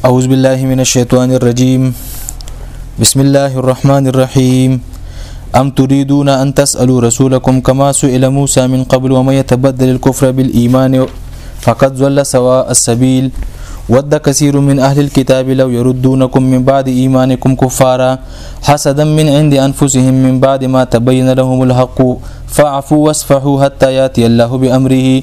أعوذ بالله من الشيطان الرجيم بسم الله الرحمن الرحيم أم تريدون أن تسألوا رسولكم كما سئل موسى من قبل ومن يتبدل الكفر بالإيمان فقد ظل سواء السبيل ود كثير من أهل الكتاب لو يردونكم من بعد إيمانكم كفارا حسدا من عند أنفسهم من بعد ما تبين لهم الحق فاعفوا واسفحوا حتى يأتي الله بأمره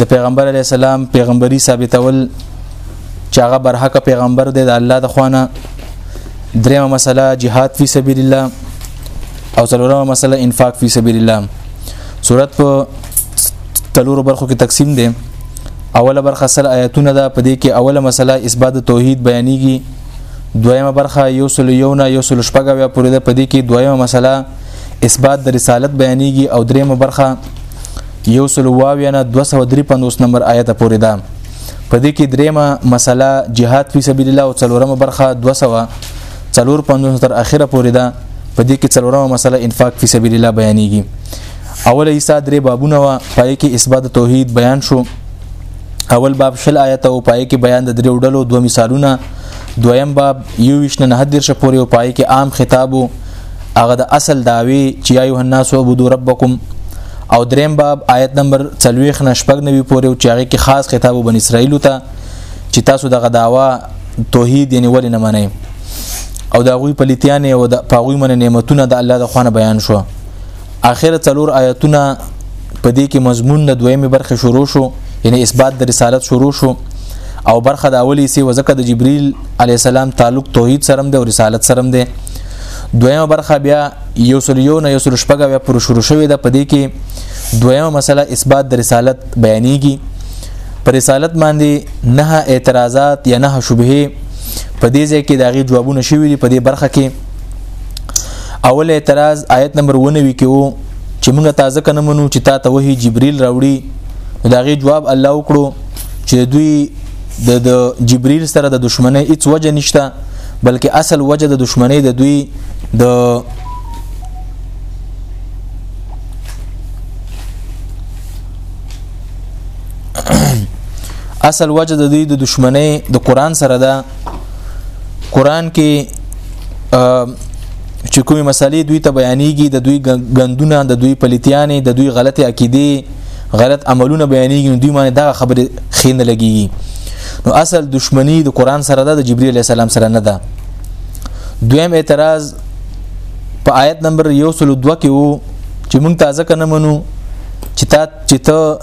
د پیغمبر علی السلام پیغمبري ثابتول چې هغه برحق پیغمبر دی د الله د خوانه دریمه مسله جهاد فی سبیل الله او څلورمه مسله انفاق فی سبیل الله صورت په تلورو برخو کې تقسیم دی اوله برخه سل آیاتونه ده په دې کې اوله مسله اثبات توحید بیانېږي دویمه برخه یو سل یو نه یو سل شپږه بیا پورې ده په دې کې دویمه مسله اثبات د رسالت بیانېږي او درېمه برخه یو سل واویا نه 253 نمبر آیت پورې ده په دې کې درېمه مسله جهاد فی سبیل الله او څلورمه برخه 200 څلور پنځوس تر اخره پورې ده په دې کې څلورمه مسله انفاق فی سبیل الله بیانېږي اوله حصہ درې بابونه وا پای کې اثبات توحید بیان شو اول باب شل آیت او پای کې بیان د درې وډلو دوه مثالونه دویم باب یو وشن نه حد درشه پورې او پای کې عام خطابو هغه د اصل داوی چې ایه الناس عبدو ربکم او دریم باب آیت نمبر 40 نشپګ نوي پورې او چې هغه کې خاص خطاب بن اسرائیل ته چې تاسو دغه داوا توحید یې ولې نه منئ او دا غوي پلیتیانه او د پاغوي من نعمتونه د الله د خوانه بیان شو اخر څلور آیتونه په دې کې مضمون د دویمې برخې شروع شو یعنی اثبات د رسالت شروع شو او برخه د اولی سی وزکه د جبرئیل علی السلام تعلق توحید سره د رسالت سره دی دویمه برخه بیا یو سل یو نه یو سل شپږه بیا پر شروع شوې ده په دې کې دویمه مسله اثبات د رسالت بیانېږي پر رسالت باندې نه اعتراضات یا نه شبهه په دې ځای کې داغي جوابونه شوي دي په دې برخه کې اول اعتراض آیت نمبر 19 کې وو چې موږ تازه کنه منو چې تا ته وਹੀ جبريل راوړي دا غي جواب الله وکړو چې دوی د جبريل سره د دشمنی هیڅ وجه نشته بلکې اصل وجه د دشمنی د دوی د اصل وجه د دوی د دشمنی د قران سره ده قران کې چې کومې مسلې دوی ته بیانېږي د دوی غندونه د دوی پلیتیانې د دوی غلطه عقیده غلط عملونه بیانېږي دوی باندې دا خبره خینه لګي نو اصل دشمنی د قران سره ده د جبرئیل علی السلام سره نه ده دویم اعتراض په آیت نمبر 102 کې وو چې مونږ تازه کنه منو چې تا چې ته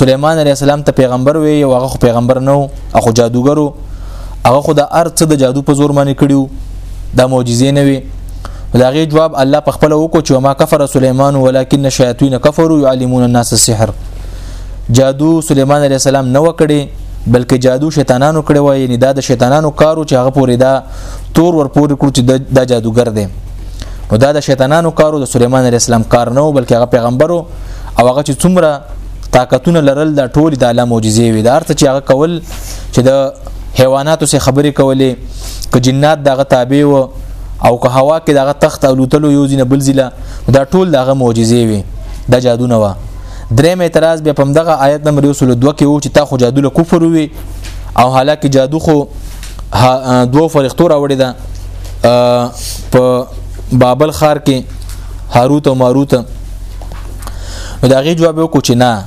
سليمان عليه السلام ته پیغمبر وي او هغه خو پیغمبر نه او خو جادوګرو هغه خو د ارڅ د جادو په زور باندې کړیو دا معجزې نه وي دا غي جواب الله په خپل وکړو چې ما کفر سليمان ولكن الشياطين كفروا يعلمون الناس السحر جادو سليمان عليه السلام نه وکړي بلکې جادو شیطانانو کړي وای یعنی دا د شیطانانو کارو چې هغه پورې دا تور ور پورې کړو چې دا جادوګر دی نو دا د شیطانانو کارو د سليمان عليه السلام کار نه بلکې هغه پیغمبرو او هغه چې څومره طاقتونه لرل دا ټول د الله معجزې وي دا ارته چې هغه کول چې د حیواناتو سره خبرې کولې ک جنات دغه تابع و او که هوا کې دغه تخت او لوتلو یو ځینه بل ځله دا ټول دغه معجزې وي دا جادو نه و درې مې اعتراض به پم دغه آیت نمبر 202 کې و چې تا خو جادو له کفر وي او حالکه جادو خو دوه فرښتو راوړی ده په بابل خار کې هاروت او ماروت نو دا غي جواب وکړو چې نه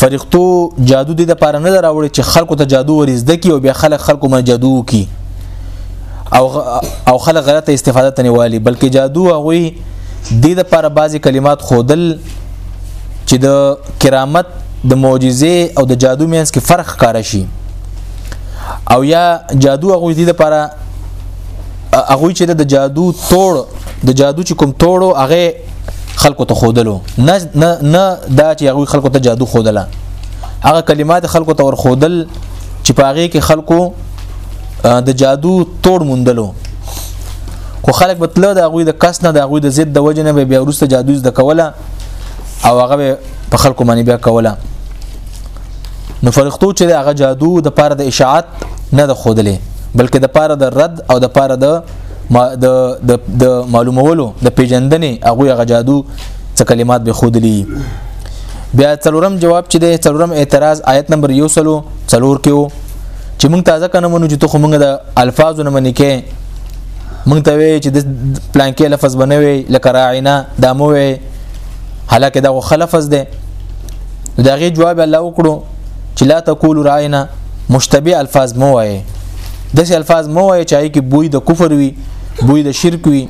فرښتو جادو دې د پاره نه راوړي چې خلکو ته جادو ورزده کی او بیا خلک خلکو باندې جادو کی او او خلک غلطه استفاده تنوالي بلکې جادو هغه دې د پاره بعضی کلمات خودل چې د کرامت د معجزې او د جادو مینس کې فرق کار شي او یا جادو هغه دې لپاره هغه چې د جادو توړ د جادو چې کوم توړو هغه خلکو ته خودلو نه نه نه دا چې هغه خلکو ته جادو خودله هغه کلمات خلکو ته ور خودل چې پاغه کې خلکو د جادو توړ موندلو خو خلک بتله د هغه د کس نه د هغه د ضد د وجه نه به ورسته جادو د کوله او هغه په خلکو باندې بیا کوله نو فرښتو چې هغه جادو د پاره د اشاعت نه د خودلې بلکې د پاره د رد او د پاره د د د معلومولو د پیجندنې هغه هغه جادو څه کلمات به خودلې بیا څلورم جواب چې دی څلورم اعتراض آیت نمبر یو سلو څلور کې وو چې موږ تازه کنه مونږ چې ته خو موږ د الفاظو نه منې کې موږ ته وی چې د پلان کې لفظ بنوي لکه راعینا دامو وی حالکه دا خلفز ده دا غي جواب الله وکړو چې لا تقول راینا مشتبه الفاظ مو وایي د سي الفاظ مو وایي چې کی بوی د کفر وي بوی د شرک وي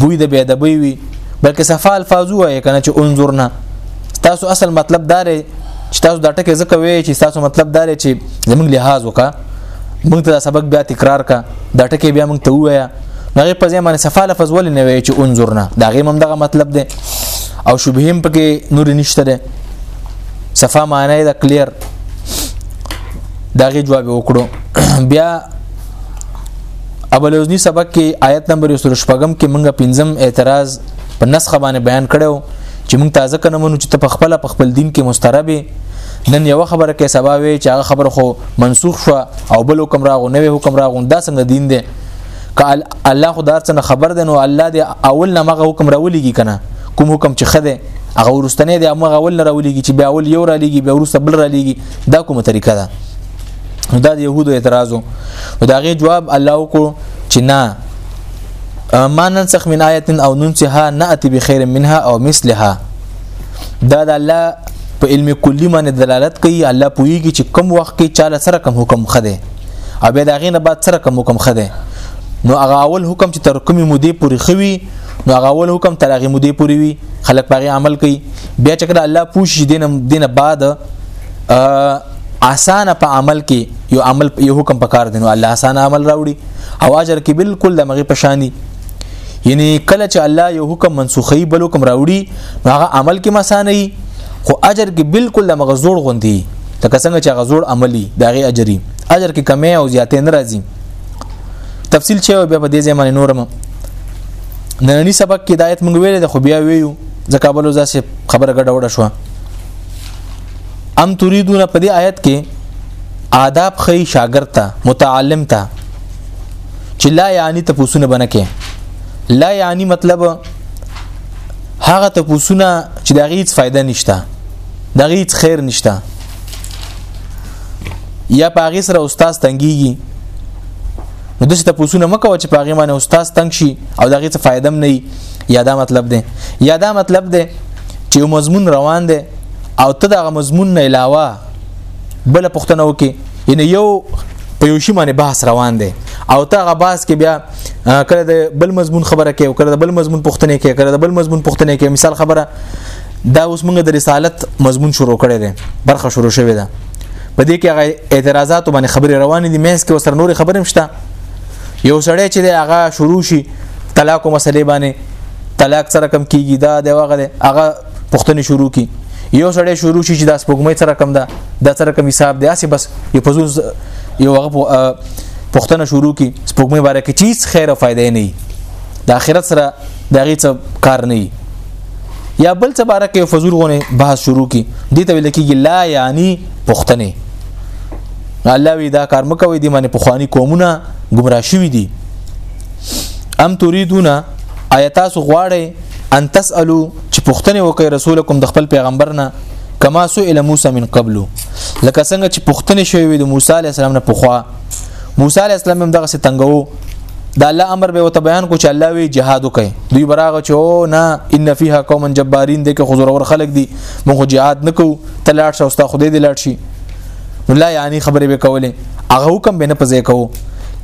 بوی د بیادبی وي بلکې صفه الفاظ وایي کنه چې انظرنا تاسو اصل مطلب دار چې تاسو دا ټکه زکه وایي چې تاسو مطلب دار چې زموږ لحاظ وکا موږ ته سبق بیا تکرار کا دا ټکه بیا موږ ته وایا هغه په ځای باندې صفه لفظ ولې نه وی چې انظرنا دا غي هم دغه مطلب دی او شبههم پکې نور نشته ده صفه معنی دا کلیر دا غي جواب وکړو بیا ابلوزنی سبق کې آیت نمبر 115 کې موږ پنځم اعتراض په نسخه باندې بیان کړو چې موږ تازه کنه مونږ چې ته په خپل په خپل دین کې مستربه نن یو خبره کې سبا وی چې هغه خبره خو منسوخ شو او بل حکم راغو نوې حکم راغو دا څنګه دین دی ک الله خو دار څنګه خبر دی نو الله دی اول نه مغه حکم راولېږي کنه کوم حکم چې خده هغه ورستنې دی مغه اول نه راولېږي چې بیا اول یو را لېږي بیا ورسته بل را لېږي دا کومه طریقه ده دا د يهودو اعتراض او دا غي جواب الله کو چې نه ما ننسخ من آیت او ننسها نأتی بخیر منها او مثلها دا د الله په علم کلی باندې دلالت کوي الله پوهیږي چې کم وخت کې چاله سره کم حکم خده او بیا دا غینه بعد سره کوم حکم خده نو هغه اول حکم چې تر کومې مودې پورې خوي نو هغه اول حکم تر هغه مودې پورې وي خلک پاره عمل کوي بیا چې کله الله پوښي دین دین بعد اسانه په عمل کې یو عمل یو حکم پکار دی نو الله اسانه عمل راوړي او اجر کې بالکل د مغه پشانی یعنی کله چې الله یو حکم منسوخی بل حکم راوړي نو هغه عمل کې مسانه خو اجر کې بالکل د مغه زوړ غوندي لکه څنګه چې غزور عملی داغه اجري اجر کې کمی او زیاتې ناراضي تفصیل چې بیا په دې ځای باندې نورم نننی سبق کې دایت مونږ ویل د خو بیا ویو ځکه بل ځا سه خبره ګډه وډه شو ام تريدون په دې آیت کې آداب خې شاګرد ته متعلم ته چې لا یعنی ته پوسونه بنکه لا یعنی مطلب هغه ته پوسونه چې د هیڅ فائدہ نشته دغه هیڅ خیر نشته یا پاغي سره استاد تنګيږي نو د څه پوسونه مکو چې پاغي باندې استاد تنګ شي او دغه څه فائدم نه یا دا مطلب دی یا دا مطلب دی چې یو مضمون روان دی او ته دغه مضمون نه علاوه بل پښتنه وکي یعنی یو په یو شی باندې بحث روان دی او ته هغه بحث کې بیا کله د بل مضمون خبره کوي کله د بل مضمون پوښتنه کوي کله د بل مضمون پوښتنه کوي مثال خبره دا اوس موږ د رسالت مضمون شروع کړی دی برخه شروع شوې ده په دې کې هغه اعتراضات باندې خبرې روانې دي مېز کې وسره نورې خبرې مشته یو سړی چې دی هغه شروع شي طلاق مسلې باندې طلاق سره کم کیږي دا د واغه دی هغه پښتنې شروع کی یو سړی شروع شي چې د سپوږمۍ سره کم ده د سره کم حساب دی اسی بس یو پزوز یو هغه پښتنه شروع کی سپوږمۍ باره کې چیز خیر او فائدې نه د اخرت سره دغه څه کار نه یا بل څه باره کې فزول غونه بحث شروع کی دي ته ویل کېږي لا یعنی پښتنه الله وی دا کار مکوې دي باندې پخوانی قومونه گمراه شوي دي ام تريدون آیتاس غواړي ان تسالو چې پښتنه وکي رسولکم د خپل پیغمبرنا کما سئل موسی من قبل لکه څنګه چې پښتنه شوی د موسی عليه السلام نه پخوا موسی عليه السلام هم دغه ستنګو دا الله امر به وت بیان کو چې الله وی جهاد وکي دوی براغه چې او نه ان فیها قوم جبارین دغه خزرور خلق دي موږ جهاد نکو تلاړ شو ستا خدای دی لاړ شي لا یعنی خبرې به کولې هغه حکم به نه پځې کوو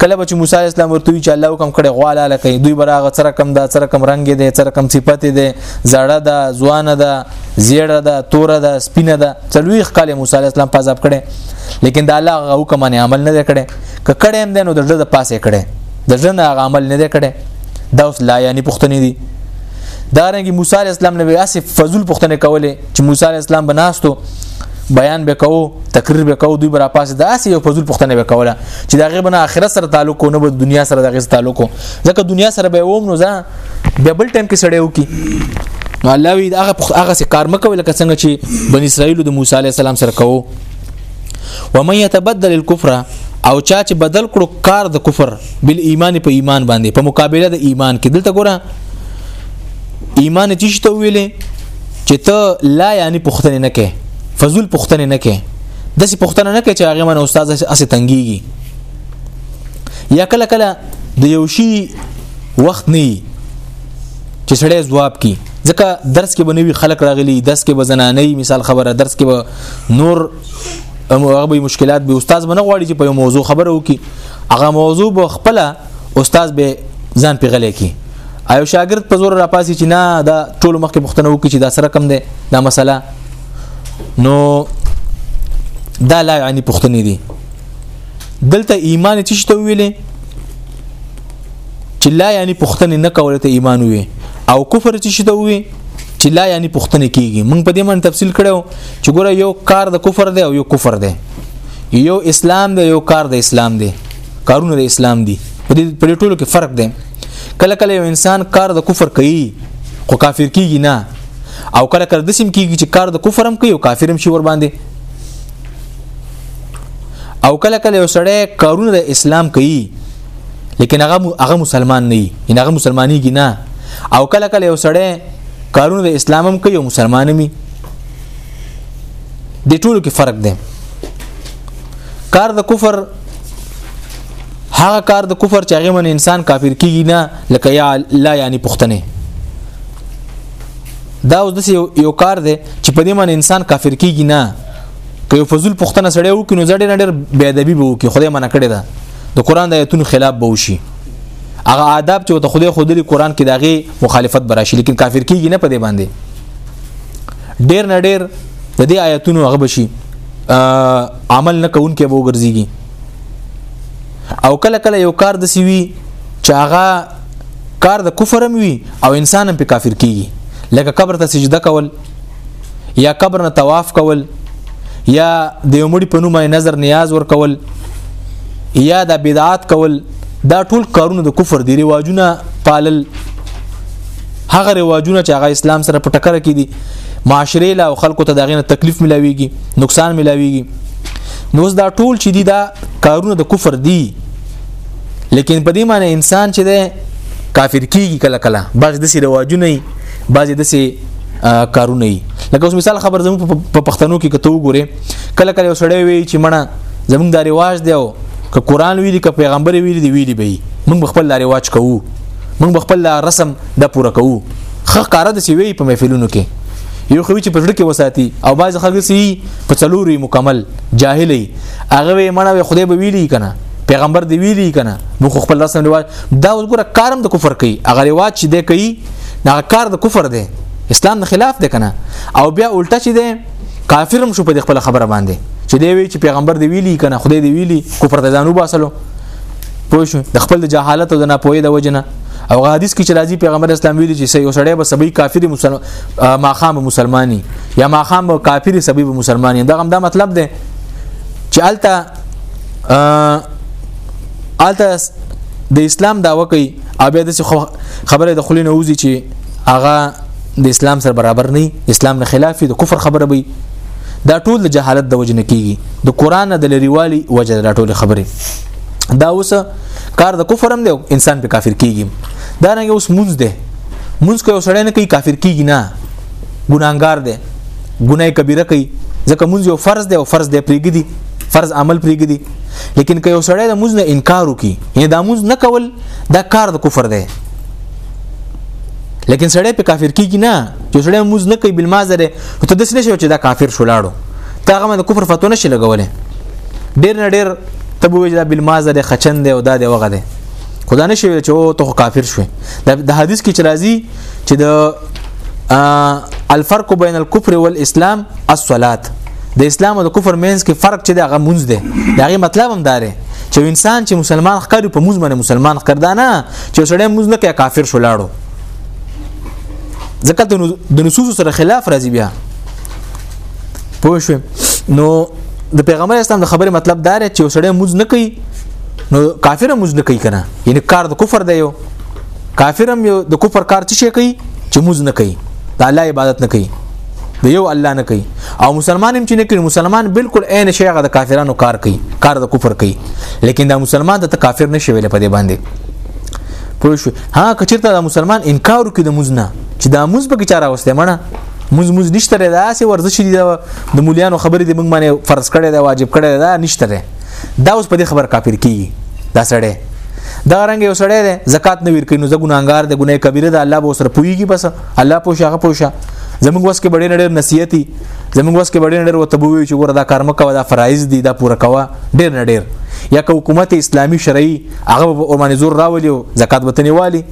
کله به چې موسی اسلام ورته وی چې الله حکم کړي غواله لکه دوی براغه سره کم دا سره کم رنگ دی سره کم صفت دی زړه ده ځوان ده زیړه ده تور ده سپینه ده څلويخ کال موسی اسلام په عذاب کړي لیکن دا الله حکم باندې عمل نه کړي که کړه هم دی نو د زړه د پاسه کړه د زړه نه هغه عمل نه دی کړه دا اوس لا یعنی پښتنې دي دا رنګي موسی عليه السلام نبی اسف فضل پښتنه کوله چې موسی عليه السلام بناستو بیان به کوو تقریر به کوو دوی برا پاس دا سی یو فضل پښتنه به کوله چې دا غي بنا اخرت سره تعلق کو نه به دنیا سره د غي تعلق کو ځکه دنیا سره به ووم نو ځا به بل ټیم کې سړیو کی نو الله وی هغه هغه کار مکو لکه څنګه چې بنی اسرائیل د موسی عليه السلام سره کوو ومن يتبدل الكفر او چا چې بدل کړو کار د کفر بل ایمان په ایمان باندې په مقابله د ایمان کې دلته ګوره ایمان چې شته ویلې چې ته لا یعنی پښتنه نه کې فزول پښتنه نه کې د سي پښتنه نه کې چې هغه من استاد اسه تنګيږي یا کله کله د یو شی وخت نه چې سړی ځواب کی ځکه درس کې بنوي خلک راغلي درس کې بزنانه مثال خبره درس کې نور هغه به مشکلات به استاد باندې غواړي چې په یو موضوع خبره وکي هغه موضوع به خپل استاد به ځان پیغلې کی ایو شاګرد په زور را پاسي چې نه دا ټول مخ کې پښتنه وکي چې دا سره کم ده دا مسله نو دا لا یعنی پښتنې دي دلته ایمان چې شته ویلې چې لا یعنی پښتنې نه کولته ایمان وي او کفر چې شته وي چې لا یعنی پښتنه کیږي موږ په دې باندې تفصیل کړو چې ګوره یو کار د کفر دی او یو کفر دی یو اسلام دی یو کار د اسلام دی کارونه د اسلام دی په دې ټولو کې فرق دی کله کله یو انسان کار د کفر کوي خو کافر کیږي نه او کله کله د سیم کیږي چې کار د کفر هم کوي او کافر هم شي ور باندې او کله کله یو سړی کارونه د اسلام کوي لیکن هغه هغه مسلمان نه وي ان هغه مسلمانۍ کې نه او کله کله یو سړی کارونه د اسلام هم کوي او مسلمان هم د ټولو کې فرق دی کار د کفر هغه کار د کفر چې هغه من انسان کافر کیږي نه لکه یا لا یعنی پښتنه دا اوس د یو کار دی چې په دې من انسان کافر کیږي نه که یو فضل پښتنه سړی وکړي نو ځړې نړۍ بیا ادبي به وکړي خدای منع کړی ده د قران د آیتونو خلاف به وشي هغه آداب چې ته خدای خودلی قران کې داغه مخالفت براشي لیکن کافر کیږي نه پدې باندې ډیر نه ډیر د دې آیتونو هغه بشي عمل نه کوون کې وو ګرځيږي او کله کله یو کار د سیوی چې هغه کار د کفرم وي او انسانم په کافر کیږي لکه قبر ته سجده کول یا قبر نه طواف کول یا د یو مړي په نوم نظر نیاز ور کول یا د بدعات کول دا ټول کارونه د کفر دی رواجونه پالل هغه رواجونه چې هغه اسلام سره په ټکر کې دي معاشره له خلکو ته دغه تکلیف ملاويږي نقصان ملاويږي نو دا ټول چې دي دا کارونه د کفر دي لیکن په دې معنی انسان چې ده کافر کیږي کله کله بس د سی رواجونه بعضې داسې کارونه وي لکه اوس مثال خبر زموږ په پښتنو کې کته وګوره کله کله وسړی وي چې مړه زموږ د رواج دی او که قران ویلي که پیغمبر ویلي دی ویلي به موږ خپل د رواج کوو موږ خپل رسم د پوره کوو خه کار د سیوی په محفلونو کې یو خو چې پرړه کې وساتي او باز خلک سي په څلوري مکمل جاهلي هغه مړه خدای به ویلي کنه پیغمبر دی ویلی کنه نو خو خپل رسم رواج دا وګوره کارم د کفر کوي هغه رواج چې دی کوي دا کار د کفر دی اسلام د خلاف دی کنه او بیا الټه چې دی کافرم شو په خپل خبره باندې چې دی وی چې پیغمبر دی ویلی کنه خدای دی ویلی کفر ته ځانو باسلو پوه شو د خپل جهالت او د ناپوهۍ د وجنه او حدیث کې چې راځي پیغمبر اسلام ویلي چې یو سړی به سبي کافر مسلمان ماخام مسلمانی یا ماخام کافر سبي مسلمانی دا هم دا مطلب دی چې الته الته د اسلام داوا کوي او بیا د خبره د خلینو وزي چې هغه د اسلام سره برابر نه اسلام نه خلاف د کفر خبره وي دا ټول د جهالت د وجنه کیږي د قران د لريوالي وجه دا ټول خبره دا اوس کار د کفر هم دی انسان په کافر کیږي دا نه اوس مونږ دی مونږ کوي سړی نه کوي کافر کیږي نه ګناګار دی ګناه کبیره کوي ځکه مونږ یو فرض دی او فرض دی پریګدي فرض عمل پریګدي لیکن که یو سړی د مونږ نه انکار وکي یعنی دا مونږ نه کول دا کار د کفر دی لیکن سړی په کافر کیږي نه چې سړی مونږ نه کوي بل مازره ته د سنې شو چې دا کافر شولاړو تا هغه د کفر فتو نشي لګولې ډیر نه ډیر تبو وجدا بل مازره خچن دی او دا دی وغه دی خدا نشي چې او ته کافر شوې د حدیث کې چې راځي چې د الفرق بین الكفر والاسلام الصلاه د اسلام او د کفر مینس کې فرق چې دغه مونږ دی دغه مطلب هم داره چې انسان چې مسلمان ښکاري په مونږ باندې مسلمان ښکاردانه چې سړی مونږ نه کوي کافر شو لاړو ځکه د نصوص سره خلاف راځي بیا پوه شو نو د پیغمبر اسلام د خبرې مطلب داره چې سړی مونږ نه کوي نو کافر مونږ نه کوي کنه یعنی کار د کفر دی یو کافر هم د کفر کار څه شي کوي چې موز نه کوي د الله عبادت نه کوي د یو الله نه کوي او مسلمان هم چې نه کوي مسلمان بالکل عین شی هغه د کافرانو کار کوي کار د کفر کوي لیکن دا مسلمان د کافر نه شي ویل په دې باندې پوه شو ها کچرته د مسلمان انکار کوي د مزنه چې دا مز په کې چاره واستې مړه مز مز نشته دا سه ورزش دي د مليانو خبرې دې موږ باندې فرض کړي دا واجب کړي دا نشته دا اوس په دې خبر کافر کیږي دا سړی دا رنګ یو سړی دی زکات نه ورکړي نو زه ګناګار دی ګناه کبیره ده الله به سره پويږي بس الله پوښه هغه پوښه زموږ وس کې ډېر ډېر نصيحتي زموږ وس کې ډېر ډېر وتبوي چې ګوره دا کار مکو دا فرایز دي دا پوره کوا ډېر نه ډېر یا که حکومت اسلامي شرعي هغه به اورمانې زور راولي زکات وطني والي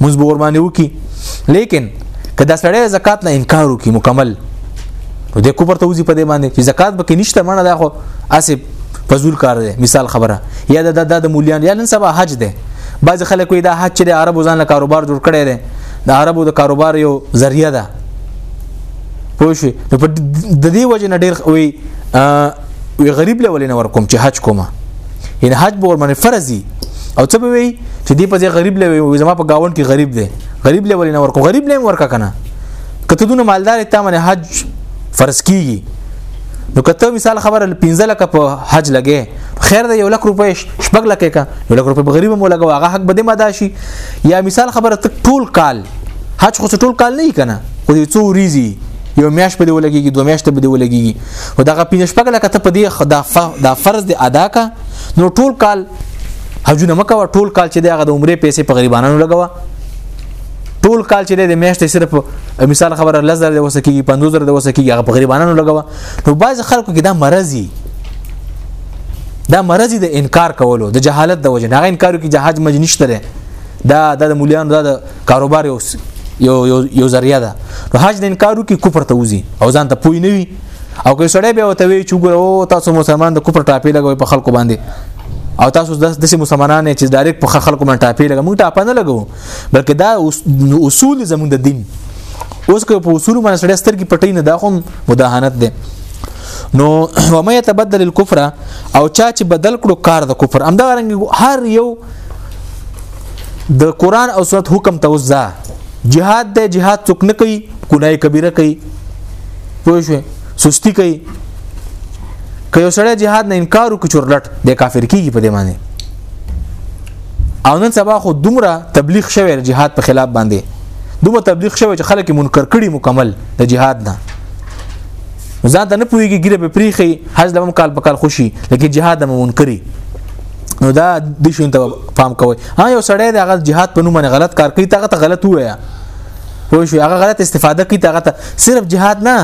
موږ به اورمانې وکي لیکن که دا سړی زکات نه انکار وکي مکمل نو د کوپر ته وځي په دې باندې چې زکات به کې نشته مړه دا خو اسب فزول کار دی مثال خبره یا د د د مولیان یا نن سبا حج دی بعض خلک وي دا حج چې د عربو ځان له کاروبار جوړ کړي دي د عربو د کاروبار یو ذریعہ ده پوه شئ نو په د دې وجه نه ډېر وي وی غریب لول نه ورکوم چې حج کومه ان حج به ور باندې فرض دي او څه به وي چې دې په ځای غریب لوي زما په گاوند کې غریب دی غریب له ولې نه ورکو غریب له ورکا کنه کته دونه مالدار ته من حج فرض کیږي نو کته مثال خبره 15 لک په حج لګې خیر د یو لک روپې شپږ لک کا یو لک روپې په غریب مو لګو هغه حق بده ماده شي یا مثال خبره تک ټول کال حج خو ټول کال نه کنه خو دې څو ریزي یو میاش په دی ولګيږي دوه میاش ته په دی ولګيږي او دغه پینځ شپږ لکه ته په دی دا فرض دی ادا کا نو ټول کال حجونه مکوه ټول کال چې دغه د عمره پیسې په غریبانو لګوه ټول کال چې د میاشتې صرف مثال خبره لزر د وسکیږي 15000 د وسکیږي هغه په غریبانو لګوه نو بعض خلکو کې دا مرضی دا مرضی د انکار کولو د جهالت د وجه نه انکار کوي جهاد مج نشته دا د مولیانو دا د کاروبار یو یو یو ذریعہ ده نو حج د انکارو کې کفر ته وزي او ځان ته پوي نه وي او که سړی به وته وی چې ګورو تاسو مسلمان د کوپر ټاپې لګوي په خلکو باندې او تاسو د دسي مسلمانان چې ډایرک په خلکو باندې ټاپې لګو موږ ټاپه نه لګو بلکې دا اصول زموږ د دین اوس که په اصول باندې سړی سترګې پټې نه دا هم مداهنت ده نو ومه يتبدل الكفر او چا چې بدل کړو کار د کفر امدا رنګ هر یو د قران او سنت حکم توزع جهاد د جهاد څوک نه کوي ګناي کبیره کوي پوه شو سستی کوي که یو سړی جهاد نه انکار وکړي چورلټ د کافر کیږي په دې معنی او نن سبا خو دومره تبلیغ شوی جهاد په خلاف باندې دومره تبلیغ شوی چې خلک منکر کړي مکمل د جهاد نه ځان ته نه پوهیږي ګیره په پریخي حج لمم کال په کال خوشي لکه جهاد هم منکري نو دا د شون ته پام کوي ها یو سړی د هغه جهاد په نوم غلط کار کوي تاغه ته غلط وایا پوه شو هغه غلط استفاده کوي تاغه ته صرف جهاد نه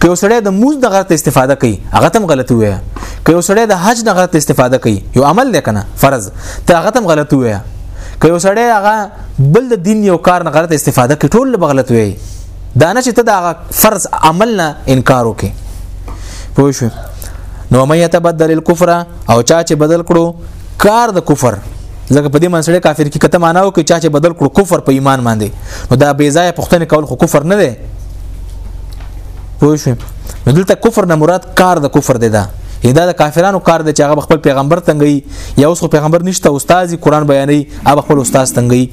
که یو سړی د موز د غلط استفاده کوي هغه تم غلط وي که یو سړی د حج د غلط استفاده کوي یو عمل دی کنه فرض ته هغه تم غلط وي که یو سړی هغه بل د دین یو کار نه غلط استفاده کوي ټول به غلط وي دا نه چې ته د هغه فرض عمل نه انکار وکې پوه شو نو مې يتبدل الكفر او چا چې بدل کړو کار د کفر ځکه په دې منسړه کافر کې کته معنی او کې چا چې بدل کړو کفر په ایمان باندې نو دا بې ځای پښتنه کول خو کفر نه دی پوه شو نو دلته کفر نه مراد کار د کفر دی دا دا د کافرانو کار دی چې هغه خپل پیغمبر تنګي یا اوس پیغمبر نشته استاد قرآن بیانوي هغه خپل استاد تنګي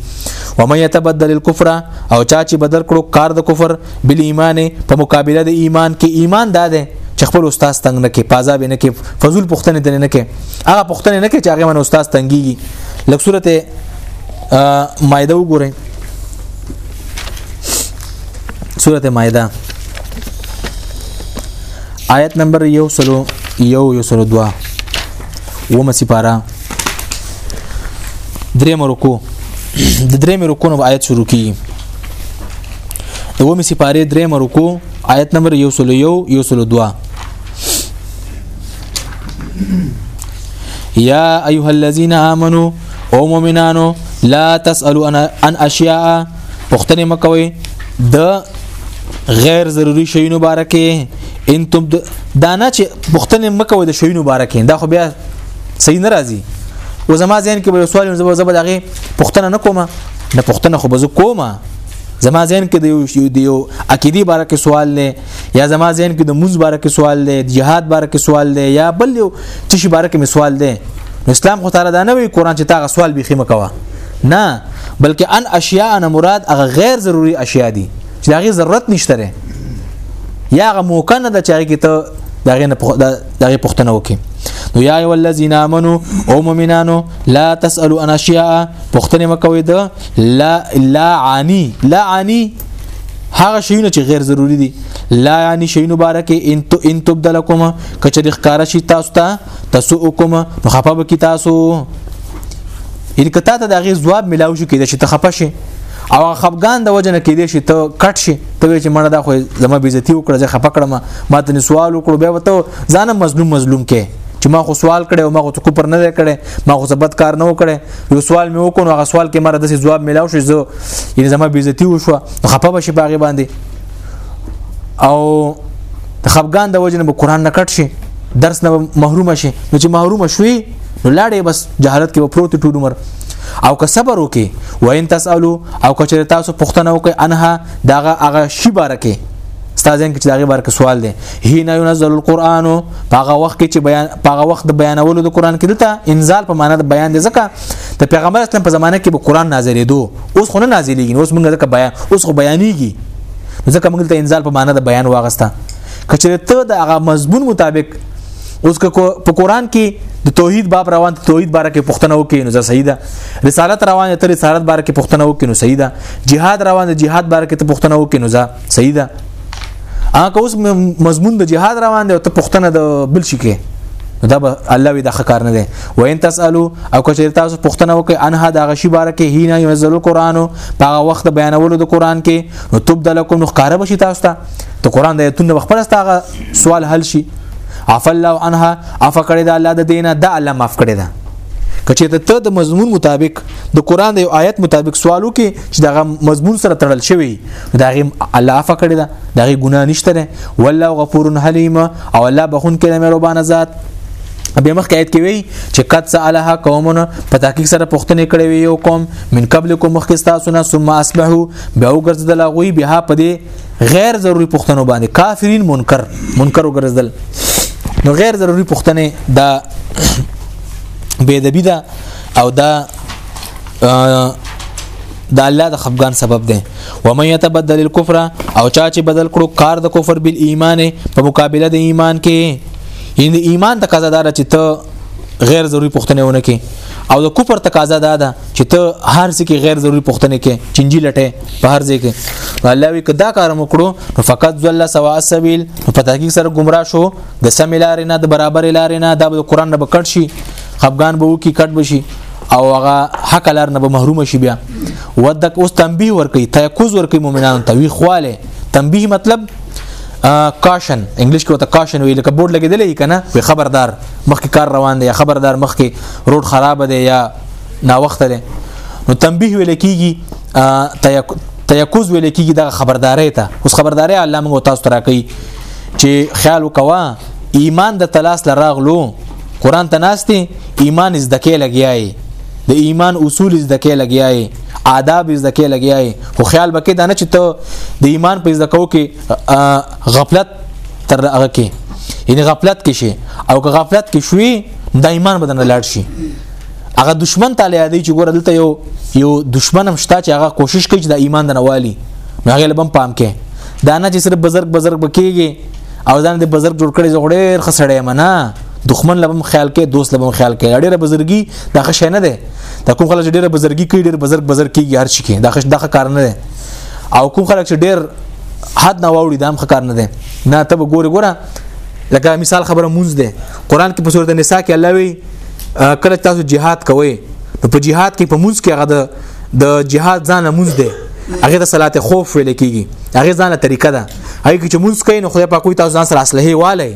و مې يتبدل الكفر او چا چې بدل کړو کار د کفر بل ایمان په مقابله د ایمان کې ایمان دا دی چې خپل استاد تنګ نه کې پازا به نه کې فضول پښتنه دنه نه کې هغه پښتنه نه کوي چې هغه من استاد تنګيږي لکه صورت مائده وګورئ صورت مائده آیت نمبر یو سلو یو یو سلو دوا ومه سپاره درې مرکو د درې مرکو نو آیت شروع کیږي د ومه سپاره درې مرکو آیت نمبر یو سلو یو یو سلو دوا یا ایها الذین آمنو او مؤمنانو لا تسالوا عن اشیاء پختنه مکوي د غیر ضروری شیونو بارکه انتم دانا چې پختنه مکوي د شیونو بارکه دا خو بیا صحیح ناراضي و زما ځین کې به سوال زما زما دغه پختنه نکوم نه پختنه خو به کومه زما ځین کې د یو د یو عقيدي باره کې سوال نه یا زما ذهن کې د موز باره کې سوال دی د جهاد باره کې سوال دی یا بل یو څه شي باره کې می سوال دی اسلام خو تعالی دا نه وی قران چې تاغه سوال به خیمه کوا نه بلکې ان اشیاء انا مراد هغه غیر ضروری اشیاء دي چې هغه ضرورت نشته یا هغه موقع نه د چاري کې ته دغه نه دغه پښتنه وکي نو یا ای ولذین امنو او مؤمنانو لا تسالو ان اشیاء پښتنه مکوي د لا لا عانی لا عانی هغه شیونه چې غیر ضروری دي لا یعنی شیونه بارکه ان تو ان تبدل کوم کچری ښکارا شي تاسو ته تاسو کوم خفه به کی تاسو ان کته ته دغه جواب ملاو شو کېد چې ته خفه شي او خفغان د وجنه کېد شي ته کټ شي ته چې مړه دا خو زما بیزتی وکړه زه خفه کړم ما ته سوال وکړو به وته ځان مظلوم مظلوم کې چې ما خو سوال کړي او ما خو کوپر نه کړي ما خو ثبت کار نه وکړي یو سوال مې وکړو هغه سوال کې مره داسې جواب ملاو شو زه یې زما بیزتی وشو خپه بشي باغې باندې او د خفګان د وجه نه به قران نه کټ شي درس نه محروم شي نو چې محروم شوي نو لاړې بس جهالت کې وپروت ټول عمر او که صبر وکي و ان تسالو او که چېرې تاسو پښتنه وکي انها داغه هغه شی بارکه استادین کې داغه بارکه سوال دی هی نه ينزل القرآن په هغه وخت کې چې بیان په هغه وخت د بیانولو د قران کې دته انزال په معنی د بیان دي ځکه د پیغمبر اسلام په زمانه کې به قران نازلېدو اوس خو نه نازلېږي اوس موږ دغه بیان اوس خو بیانېږي ځکه موږ ته انزال په معنی د بیان واغسته کچره ته د هغه مضمون مطابق اوس که په قران کې د توحید باب روان ته توحید باره کې پښتنه وکي نو صحیح ده رسالت روان ته رسالت باره کې پښتنه وکي نو صحیح ده jihad روان ته jihad باره کې ته پښتنه وکي نو صحیح ده هغه اوس مضمون د جهاد روان دی او ته پښتنه د بل شي کې دا به الله وی دا خکار نه دی و ان تسالو او که چیرې تاسو پښتنه وکي انها دا غشي بار کې هینا ينزل القرآن په وخت بیانولو د قرآن کې نو تب دلکم خکار بشي تاسو ته ته قرآن د ایتونه خپل ستاسو سوال حل شي عف الله عنها عف کړی دا الله د دینه دا الله معاف کړی دا کچې ته د مضمون مطابق د قران د یو آیت مطابق سوالو کې چې دغه مضمون سره تړل شوی دا غي الله عفو کړی دا دا غي ګناه نشته نه والله غفور حلیم او الله بخون کړي مهربان ذات به مخ کایت کې وی چې قد سالها قومنا په تحقیق سره پښتنه کړي وی یو قوم من قبل کوم مخ استاسونه ثم اصبحوا به وګرځدل غوي به په دې غیر ضروری پښتنو باندې کافرین منکر منکر وګرځدل نو غیر ضروری پښتنه دا بے دبی دا او دا د الله د خفقان سبب ده و من يتبدل الكفر او چا چې بدل کړو کار د کفر بل ایمان په مقابله د ایمان کې یعنی ایمان تقاضا دار چې ته غیر ضروری پښتنه ونه کې او د کفر تقاضا دا ده چې ته هر څه کې غیر ضروری پښتنه کې چنجي لټه په هر ځای کې الله وی کدا کار مکړو نو فقط ذل سوا السبيل په تحقیق سره گمراه شو د سم لارې نه د برابر لارې نه د قران نه بکټ شي خفغان به وکي کټ بشي او هغه حق لار نه به محروم شي بیا ودک اوس تنبیه ورکي تیکوز ورکي مؤمنانو ته وی خواله تنبیه مطلب کاشن انګلیش کې وته کاشن ویل کبورډ لګیدلې کنه وی خبردار مخکې کار روان دی یا خبردار مخکې روډ خراب دی یا نا وخت دی نو تنبیه ویل کیږي تیکوز ویل کیږي د خبرداري ته اوس خبرداري علامه تاسو ترا کوي چې خیال وکوا ایمان د تلاس لراغلو قران ته ناشته ایمان زده کې لګیاي د ایمان اصول زده کې لګیاي آداب زده کې لګیاي خو خیال بکې دا نه چې ته د ایمان په زده کو کې غفلت تر هغه کې یعنی غفلت کې شي او که غفلت کې شوي د ایمان بدن لاړ شي هغه دشمن ته لادي چې ګور دلته یو یو دشمن هم شته چې هغه کوشش کوي چې د ایمان د نوالي هغه لبم پام کې دا نه چې صرف بزرګ بزرګ بکیږي او ځان دې بزرګ جوړ کړي زه ډېر خسړې منا دښمن لبم خیال کې دوست لبم خیال کې ډېر بزرګي دا ښه شي نه ده دا کوم خلک ډېر بزرګي کوي ډېر بزرګ بزرګ کیږي هر شي کې دا ښه دغه کار نه ده او کوم خلک چې ډېر حد نه واوړي دا هم ښه کار نه ده نه ته به ګوره ګوره لکه مثال خبره مونږ ده قران کې په سورته نساء کې الله وی کله تاسو jihad کوئ نو په jihad کې په مونږ کې هغه د د جهاد ځان مونږ دی هغه د صلات خوف ویل کیږي هغه ځانه طریقه ده هغه کې چې مونږ کوي نو خدای پاک کوئی تاسو ځان سره اصله والي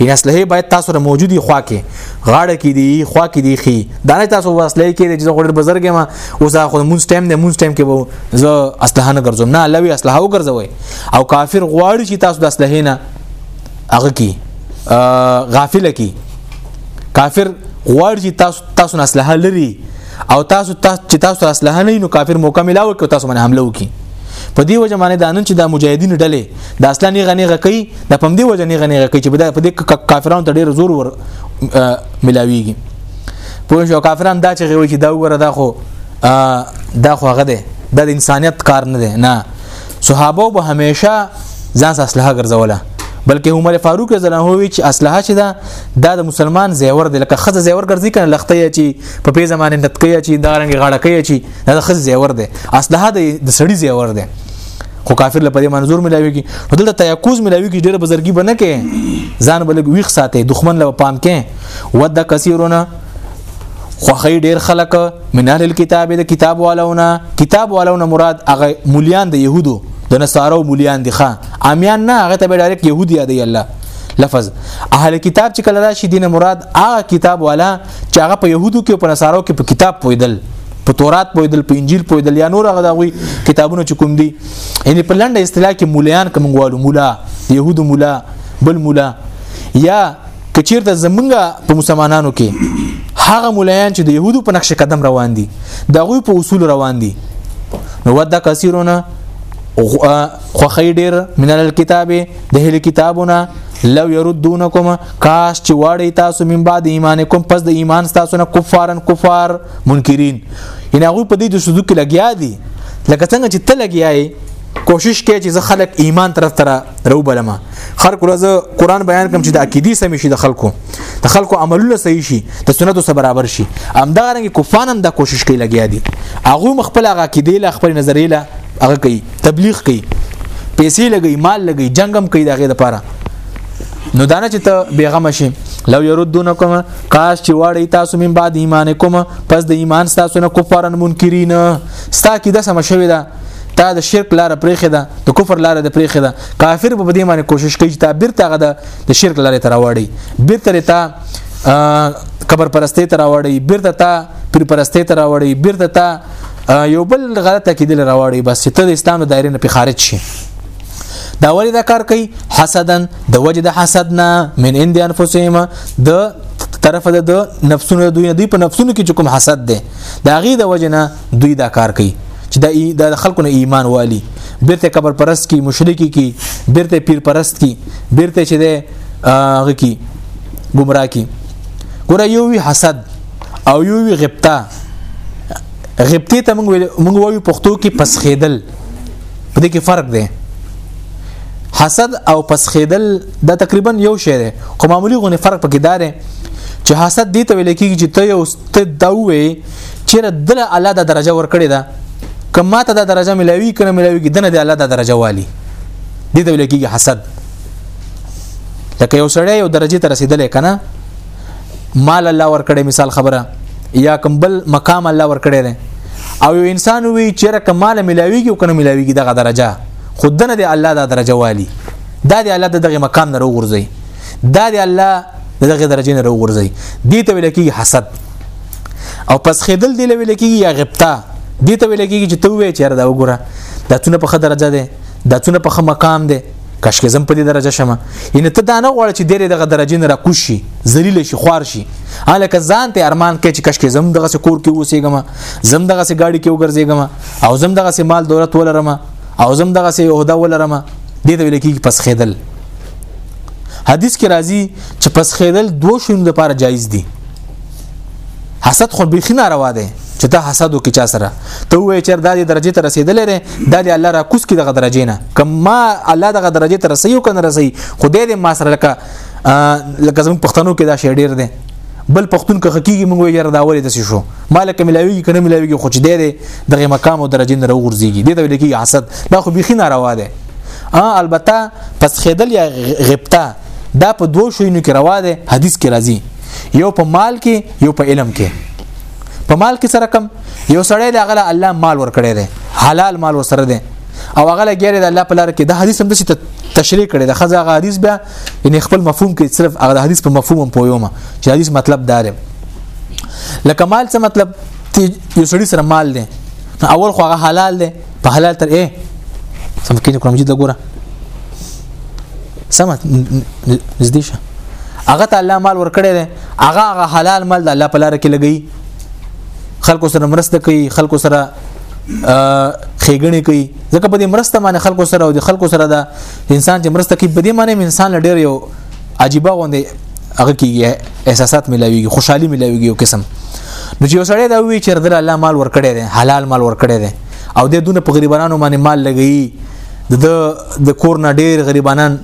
ان اصله باید تاسو سره موجودي خوا کې غاړه کې دی خوا کې دی خي دا نه تاسو اصله کې دی چې غوړ بزرګ ما اوس خو مونږ ټایم نه مونږ ټایم کې وو زه اصله نه ګرځم نه لوي اصله او ګرځوي او کافر غواړي چې تاسو د اصله نه هغه کې غافل کې کافر غواړي چې تاسو تاسو نه اصله لري او تاسو چې تاسو اصله نه نو کافر مکمل او تاسو باندې حمله وکړي په دې وجه باندې دا نن چې دا مجاهدین ډلې د اسلامي غنی غکې د پم دې وجه نه غنی غکې چې په دې کافرانو ته ډېر زور ور ملاويږي پوه شو کافران دا چې غوي چې دا وګوره دا خو دا خو هغه دی دا د انسانیت کار نه دی نه صحابه به همیشه ځان سره اسلحه ګرځوله بلکې عمر فاروق رضی الله عنه چې اسلحه چې دا د مسلمان زیور دی لکه خزه زیور ګرځي کنه لخته چې په پی زمانه د تکیا چی دا رنګ غاړه کوي چی دا خز زیور دی اصله د سړی زیور دی خو کافر له پدې منظور ملاويږي نو دلته تياکوز ملاويږي ډېر بزرګي بنه کې ځان بلګ ویخ ساتي دښمن له پام کې ود کثیرونه خوخی ډیر خلک من اهل الكتاب د کتاب والونه کتاب والونه مراد هغه مولیان د يهودو د نصارو مولیان دي ښا عامیان نه هغه ته ډایرک يهودي دی الله لفظ اهل کتاب چې کله راشي دینه مراد هغه کتاب والا چې هغه په يهودو کې او په نصارو کې په کتاب پویدل په تورات پویدل په انجیل پویدل یا نور هغه دغوي کتابونه چې کوم دي یعنی په لنډه اصطلاح کې مولیان کوم غوالو مولا يهودو مولا بل مولا یا کچیرته زمونږ په مسلمانانو کې هغه مولایان چې د يهودو په نقش قدم روان دي د غوي په اصول روان دي نو ودا کثیرونه خوخی ډیر من الكتاب د هل کتابونه لو يردونکم کاش چې واړی تاسو من بعد ایمانکم پس د ایمان تاسو نه کفارن کفار منکرین ان هغه په دې د سودو کې لګیا دي لکه څنګه چې ته لګیاي کوشش کوي چې زه خلک ایمان طرف تر رو بلم خر کله زه قران بیان کوم چې د عقيدي سم شي د خلکو د خلکو عملونه صحیح شي د سنتو سره برابر شي همدارنګه کفان هم د کوشش کوي لګیا دي هغه مخبل هغه عقيدي له خپل نظریه له هغه کوي تبلیغ کوي پیسې لګي مال لګي جنگم کوي دغه لپاره نو دانه چې ته بیغم شي لو يردونکم کاش چې واړی تاسو من بعد ایمانکم پس د ایمان تاسو نه کفارن منکرین ستا کې د سم شوی دا تا د شرک لار پرېخه ده د کفر لار د پرېخه ده کافر په دې معنی کوشش کوي چې تا بیرته غده د شرک لار تر واړی بیرته تا قبر پرسته تر واړی بیرته تا پیر پرسته تر واړی بیرته تا یو بل غلطه کېدل راوړي بس چې ته د اسلام د دایره نه په خارج شي دا ولې دا کار کوي حسدن د وجه د حسد نه من ان دي انفسهم د طرف د نفسونو د دوی دوی په نفسونو کې کوم حسد ده دا غي د وجه نه دوی دا کار کوي چې د خلکو نه ایمان والی بیرته قبر پرست کی مشرکی کی بیرته پیر پرست کی بیرته چې ده هغه کی گمراه کی ګوره یو وی حسد او یو وی غبطه غبطه ته موږ وایو پښتو کې پسخېدل په دې کې فرق دی حسد او پسخېدل دا تقریبا یو شی دی خو معمولی غونې فرق پکې دار چې حسد دې ته ویل کېږي چې ته یو ست دوي چې دل الله د درجه ور کړی دا کما ته د درجه ملاوي کنه ملاوي کې دنه د الله د درجه والی دې ته ویل کېږي حسد لکه یو سړی یو درجه ته رسیدلې کنه مال الله ورکړي مثال خبره یا کوم بل مقام الله ورکړي دی او یو انسان وی چې رقم مال ملاویږي او کنه ملاویږي دغه درجه خود نه دی الله دا درجه والی دا دی الله دغه مقام نه وګرځي دا دی الله دغه درجه نه وګرځي دي ته ویل کېږي حسد او پس خېدل دی ویل کېږي یا غبطه دي ته ویل کېږي چې ته وې چیرې دا وګوره دا څونه په خدای درجه ده دا څونه په مقام ده کاشکې زم په دې درجه شم ان ته دا نه غواړي چې ډېرې دغه درجه نه راکوش شي ذلیل شي خوار شي الکه ځان ته ارمان کوي چې کاشکې زم دغه سکور کې اوسېګم زم دغه سې گاډي کې وګرځېګم او زم دغه سې مال دولت ولرم او زم دغه سې عہده ولرم دې ته ویل کېږي پس خېدل حدیث کې راځي چې پس خېدل دوه شونو لپاره جایز دي حسد خو بیخي ناروا دی چې ته حسد وکې چا سره ته وایې چې دا دې درجه ته رسیدلې ده دا دې الله را کوس کې دغه درجه نه کما الله دغه درجه ته رسیو کنه رسي خدای دې ما سره لکه لکه زموږ پښتنو کې دا شی ډیر دی بل پښتون که حقيقي موږ یې یره دا ولې دسی شو مالک ملاوي کنه ملاوي خو چې دی دغه مقام او درجه نه راوغورځيږي دې ته ویل کېږي حسد دا خو بيخي ناروا ده ا البته پس خېدل یا غبطه دا په دوه شوینو کې روا ده حدیث کې راځي یو په مال کې یو په علم کې په مال کې سره کم یو سړی د غلا الله مال ور کړی دی حلال مال ور سره دی او هغه لګیره د الله په لار کې د حدیث هم د تشریح کړي د خزه غ حدیث بیا یعنی خپل مفهوم کې صرف هغه حدیث په مفهوم هم پویوم چې حدیث مطلب دار لکه مال څه مطلب یو سړی سره مال دی اول خو هغه حلال دی په حلال تر ايه سم کې قرآن مجید لګوره سم نږدې شه هغه ته الله مال ورکړي دی هغه هغه حلال مال د الله په لار کې لګي خلکو سره مرسته کوي خلکو سره خېګنې کوي ځکه په دې مرسته باندې خلکو سره او د خلکو سره د انسان چې مرسته کوي په دې باندې انسان لډیر یو عجيبه غوندي هغه کیږي احساسات ملاويږي خوشحالي ملاويږي یو قسم نو چې وسړی دا وی چې رد الله مال ورکړي دي حلال مال ورکړي دي او د دونه په غریبانو باندې مال لګي د د کور نه ډیر غریبانان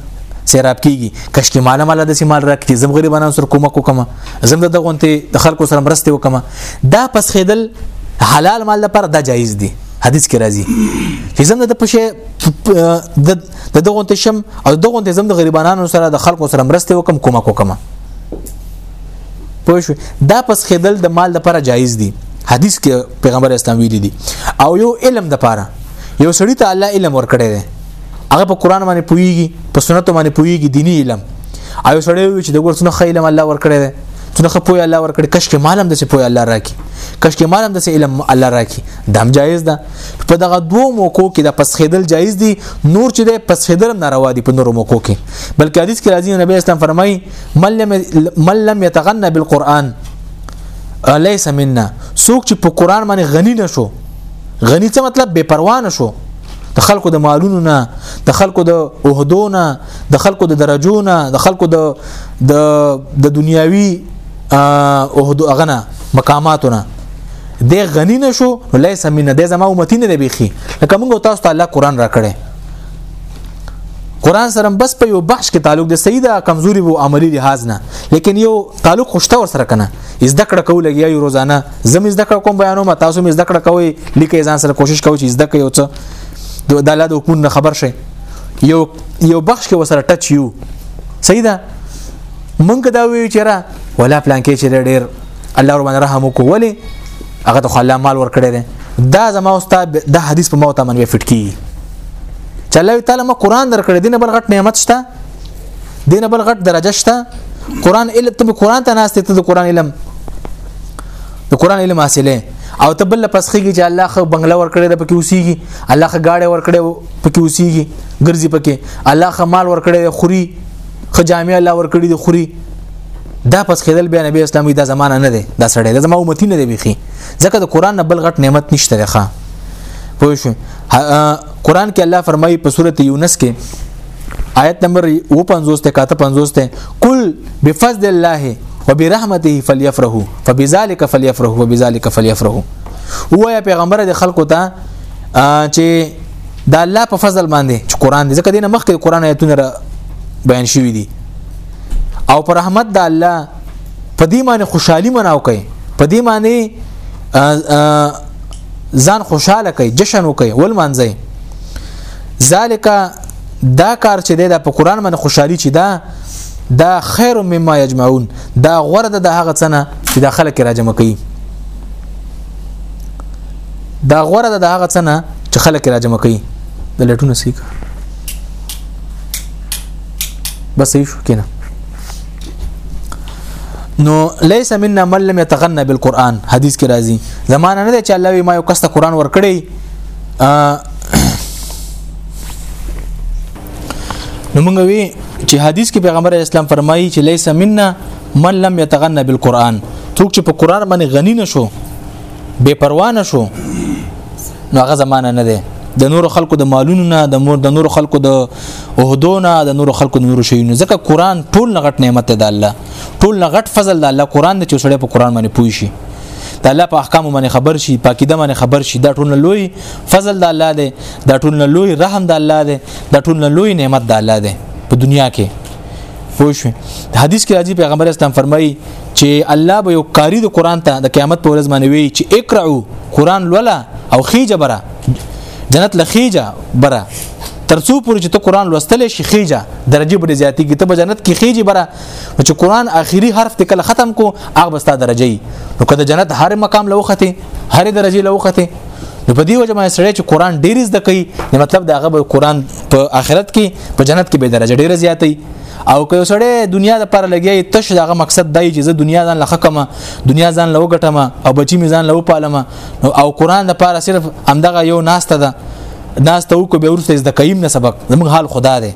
سیراب کیږي کش کې مال مال د سیمال راکې زم غریبانو سره کومه کو کومه زم د دغونته د خلکو سره مرسته وکمه دا پس خیدل حلال مال لپاره دا جایز دي حدیث کې راځي چې زم د پښه د د دغه ته شم او دغه ته زم د غریبانو سره د خلکو سره مرسته وکم کومک وکم پوه شو دا پس خېدل د مال لپاره جایز دي حدیث کې پیغمبر اسلام ویلي دي او یو علم د پاره یو سړی ته الله علم ورکړی دی هغه په قران باندې پويږي په سنت باندې پويږي دینی علم او سړی وي چې د ورسونه خیلم الله ورکړی دی څنګه خپوی الله ورکړي کش کې مالم د څه پوی الله راکي کش کې مالم د څه علم الله راکي دام جایز ده په دغه دوو موکو کې د پسخېدل جایز دي نور چې د پسخېدل ناروا دي په نورو موکو کې بلکې حدیث کې راځي نبی اسلام فرمایي من لم يتغنى بالقران ليس منا څوک چې په قران باندې غني نشو غني څه مطلب بے پروا نشو د خلکو د مالونو نه د خلکو د عہدو نه د خلکو د درجو نه د خلکو د د دنیاوي عہدو اغنه مقاماتونه دی غنی نشو لیس منا دی زما امتی نه بیخي لکه موږ تاسو ته الله قران راکړي قران سره بس په یو بحث کې تعلق د سیده کمزوري وو عملی لحاظ نه لیکن یو تعلق خوشته ور سره کنه از دکړه کول یا یو روزانه زم از دکړه کوم بیانوم تاسو مې از دکړه کوي لیکه ځان سره کوشش کوي چې از دکړه یو څه د عدالت حکومت نه خبر شي یو یو بخش کې وسره ټچ یو صحیح ده مونږ دا وی چیرې ولا پلان کې چیرې ډېر الله ور باندې رحم وکړي ولی هغه ته الله مال ور کړی دی دا زما استاد د حدیث په موته منوي فټ کی چې الله تعالی ما قران در کړی دینه بل غټ نعمت شته دینه بل غټ درجه شته قران علم ته قران ته ناس ته د قران علم د قران علم حاصله او ته بل پسخیږي چې الله خو بنگله ور کړی د پکې اوسېږي الله خو گاډي ور کړی پکې اوسېږي ګرځي پکې الله خو مال ور کړی خوري خو جامع الله ور کړی د خوري دا پس کېدل بیا نبی اسلام دا زمانہ نه دی دا سړی دا زمو امتی نه دی بيخي ځکه د قران نه بل غټ نعمت نشته دی ښا پوه شو قران کې الله فرمایي په سورته یونس کې آیت نمبر 55 ته 55 ته کل بفضل الله وبرحمته فليفرحوا فبذلك فليفرحوا وبذلك فليفرحوا هو یا پیغمبر د خلکو ته چې دا الله په فضل باندې چې قران دې ځکه دینه مخکې قران آیتونه بیان شوی دي او پر رحمت د الله په دې معنی خوشحالي مناو کوي په دې معنی ځان خوشاله کوي جشن وکي ول مانځي ذالک دا کار چې دا په قران باندې خوشحالي چې دا دا خیر مما یجمعون دا غره د هغه څنه چې د خلک راجمع کوي دا غره د هغه څنه چې خلک راجمع کوي د لټونو سیکه بس صحیح شو کینه نو ليس منا من لم يتغنى بالقران حدیث کې راځي زمانه نه ده چې الله ما یو کس ته قران ورکړي نو موږ وی چې حدیث کې پیغمبر اسلام فرمایي چې ليس منا من لم يتغنى بالقران څوک چې په قران باندې غنی نشو بے پروا نه شو نو هغه زمانه نه ده د نور خلکو د مالونو نه د مور د نور خلکو د عہدو نه د نور خلکو د نور شیونو ځکه قران ټول غټ نعمت ده الله ټول غټ فضل ده الله قران د چوسړې په قران باندې پوي شي د الله په احکام باندې خبر شي پاکیده باندې خبر شي دا ټول لوی فضل د الله دی دا ټول لوی رحم د الله دی دا ټول لوی نعمت د الله دی په دنیا کې پوه شو حدیث کې راځي پیغمبر اسلام فرمایي چې الله به یو قاری د قران ته د قیامت په ورځ باندې وی چې اقرعو قران لولا او خیجه بره جنت لخیجه بره ترڅو پورې چې ته قران لوستل شي خیجه درجه به زیاتی کی ته په جنت کې خیجه بره چې قران اخیری حرف ته کله ختم کو هغه بستا درجه ای نو کله جنت هر مقام لوخته هر درجه لوخته نو په دې وجه ما سره چې قران ډیر زده کوي مطلب دا هغه قران په آخرت کې په جنت کې به درجه ډیره زیاتې او که یو سړی دنیا د پر لګي تش دغه مقصد دی چې زه دنیا ځان لخه کما دنیا ځان لو غټم او بچی می ځان لو پالم او قران د پاره صرف همدغه یو ناسته ده ناس ته وکړو به ورسته د قیم نه سبق زموږ حال خدا دی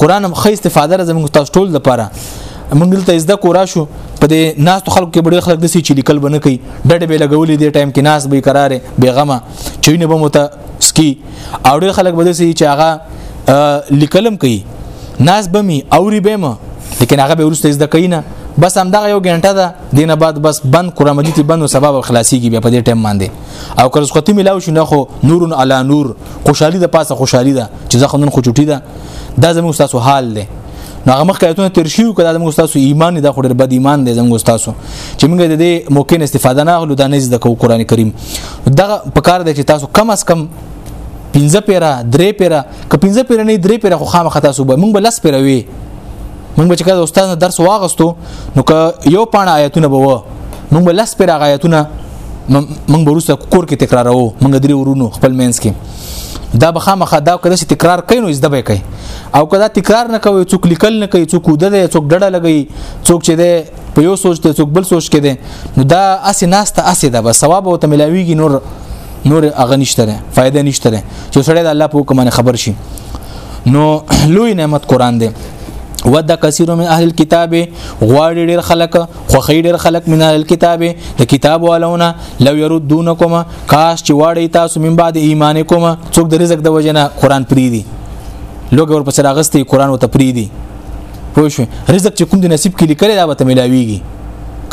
قران هم خې استفاده را زموږ تاسو ټول لپاره موږ دلته زده کورا شو په دې ناس خلکو کې ډېر خلک دسي چې لیکل بنه کوي ډډه به لګولې دې ټایم کې ناس به قرار به غمه چوینه به مت سکی او ډېر خلک به دسي چې هغه لیکلم کوي ناس به می اوري به ما لیکن هغه به ورسته زده کینه بس همدغه یو غنټه ده دینه بعد بس بند قران مجید ته بند او سبب خلاصيږي بیا په دې ټیم باندې او کله ختی ملاو شو نه خو نورن علی نور خوشحالي ده پاسه خوشحالي ده چې ځکه نن خو چټي ده دا زموږ تاسو حال ده نو هغه مخکې ایتونه تیر شیو کړه زموږ تاسو ایمان دا خو ډېر بد ایمان دی زموږ تاسو چې موږ د دې موقع نه استفاده نه غلو دا نه زده کو قران کریم دغه په کار دی چې تاسو کم از کم 15 پیرا 3 پیرا که پنځه پیر نه درې پیر خو خامخ تاسو به مونږ به لس پیر وي مونږ به چې کله استاد نه درس واغستو نو که یو پاڼه آیتونه به و مونږ به لس پیر آیتونه مونږ به روسه کور کې تکرارو مونږ درې ورونو خپل مینس کې دا به خامخ دا کده چې تکرار کوي نو زده به کوي او کدا تکرار نه کوي څوک لیکل نه کوي څوک وده دی څوک ډډه لګي څوک چې دی په یو سوچ دی څوک بل سوچ کې دی نو دا اسې ناس ته اسې ده به ثواب او ته ملاويږي نور نور هغه نشته ده فائدہ نشته ده چې سړی د الله په حکم باندې خبر شي نو لوی نعمت قران دی ود کثیر من اهل الكتاب غواړي ډیر خلک خو خیر ډیر خلک من اهل الكتاب د کتاب والونه لو يردونکم کاش چې واړی تاسو من بعد ایمانکم څوک د رزق د وجنه قران پری دی لوګ ور پسې راغستې قران او تپری دی پوه شو رزق چې کوم د نصیب کې لیکل دا به ته ملاويږي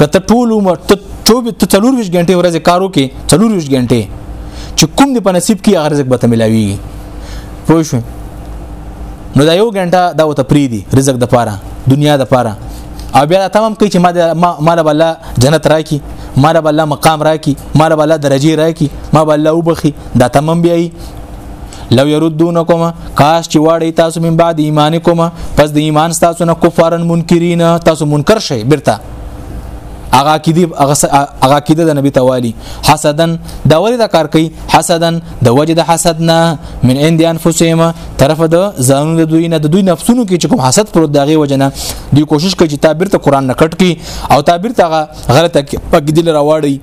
کته ټول عمر ته 24 ته 24 غنټه ورځ کارو کې 24 غنټه چې کوم د په نصیب کې رزق به ته ملاويږي پوه شو نو دا یو غنټه دا وته پری دي رزق د پاره دنیا د پاره او بیا تمام کوي چې ما مال بل جنت راکی مال بل مقام راکی مال بل درجه راکی ما بل وبخي دا تمام بیاي لو يردونکم کاش چې واړی تاسو من بعد ایمانکم پس د ایمان تاسو نه کفارن منکرین تاسو منکر شئ برته اغا کیدی اغا کیده د نبی توالی حسدن دا ولی دا کار کوي حسدن د وجد حسد نه من عند انفسهم طرف د ځانو د دوی نه د دوی نفسونو کې چې کوم حسد پر دغه وجنه دوی کوشش کوي چې تعبیر ته قران نه کټ کی او تعبیر ته غلطه پګدل راوړي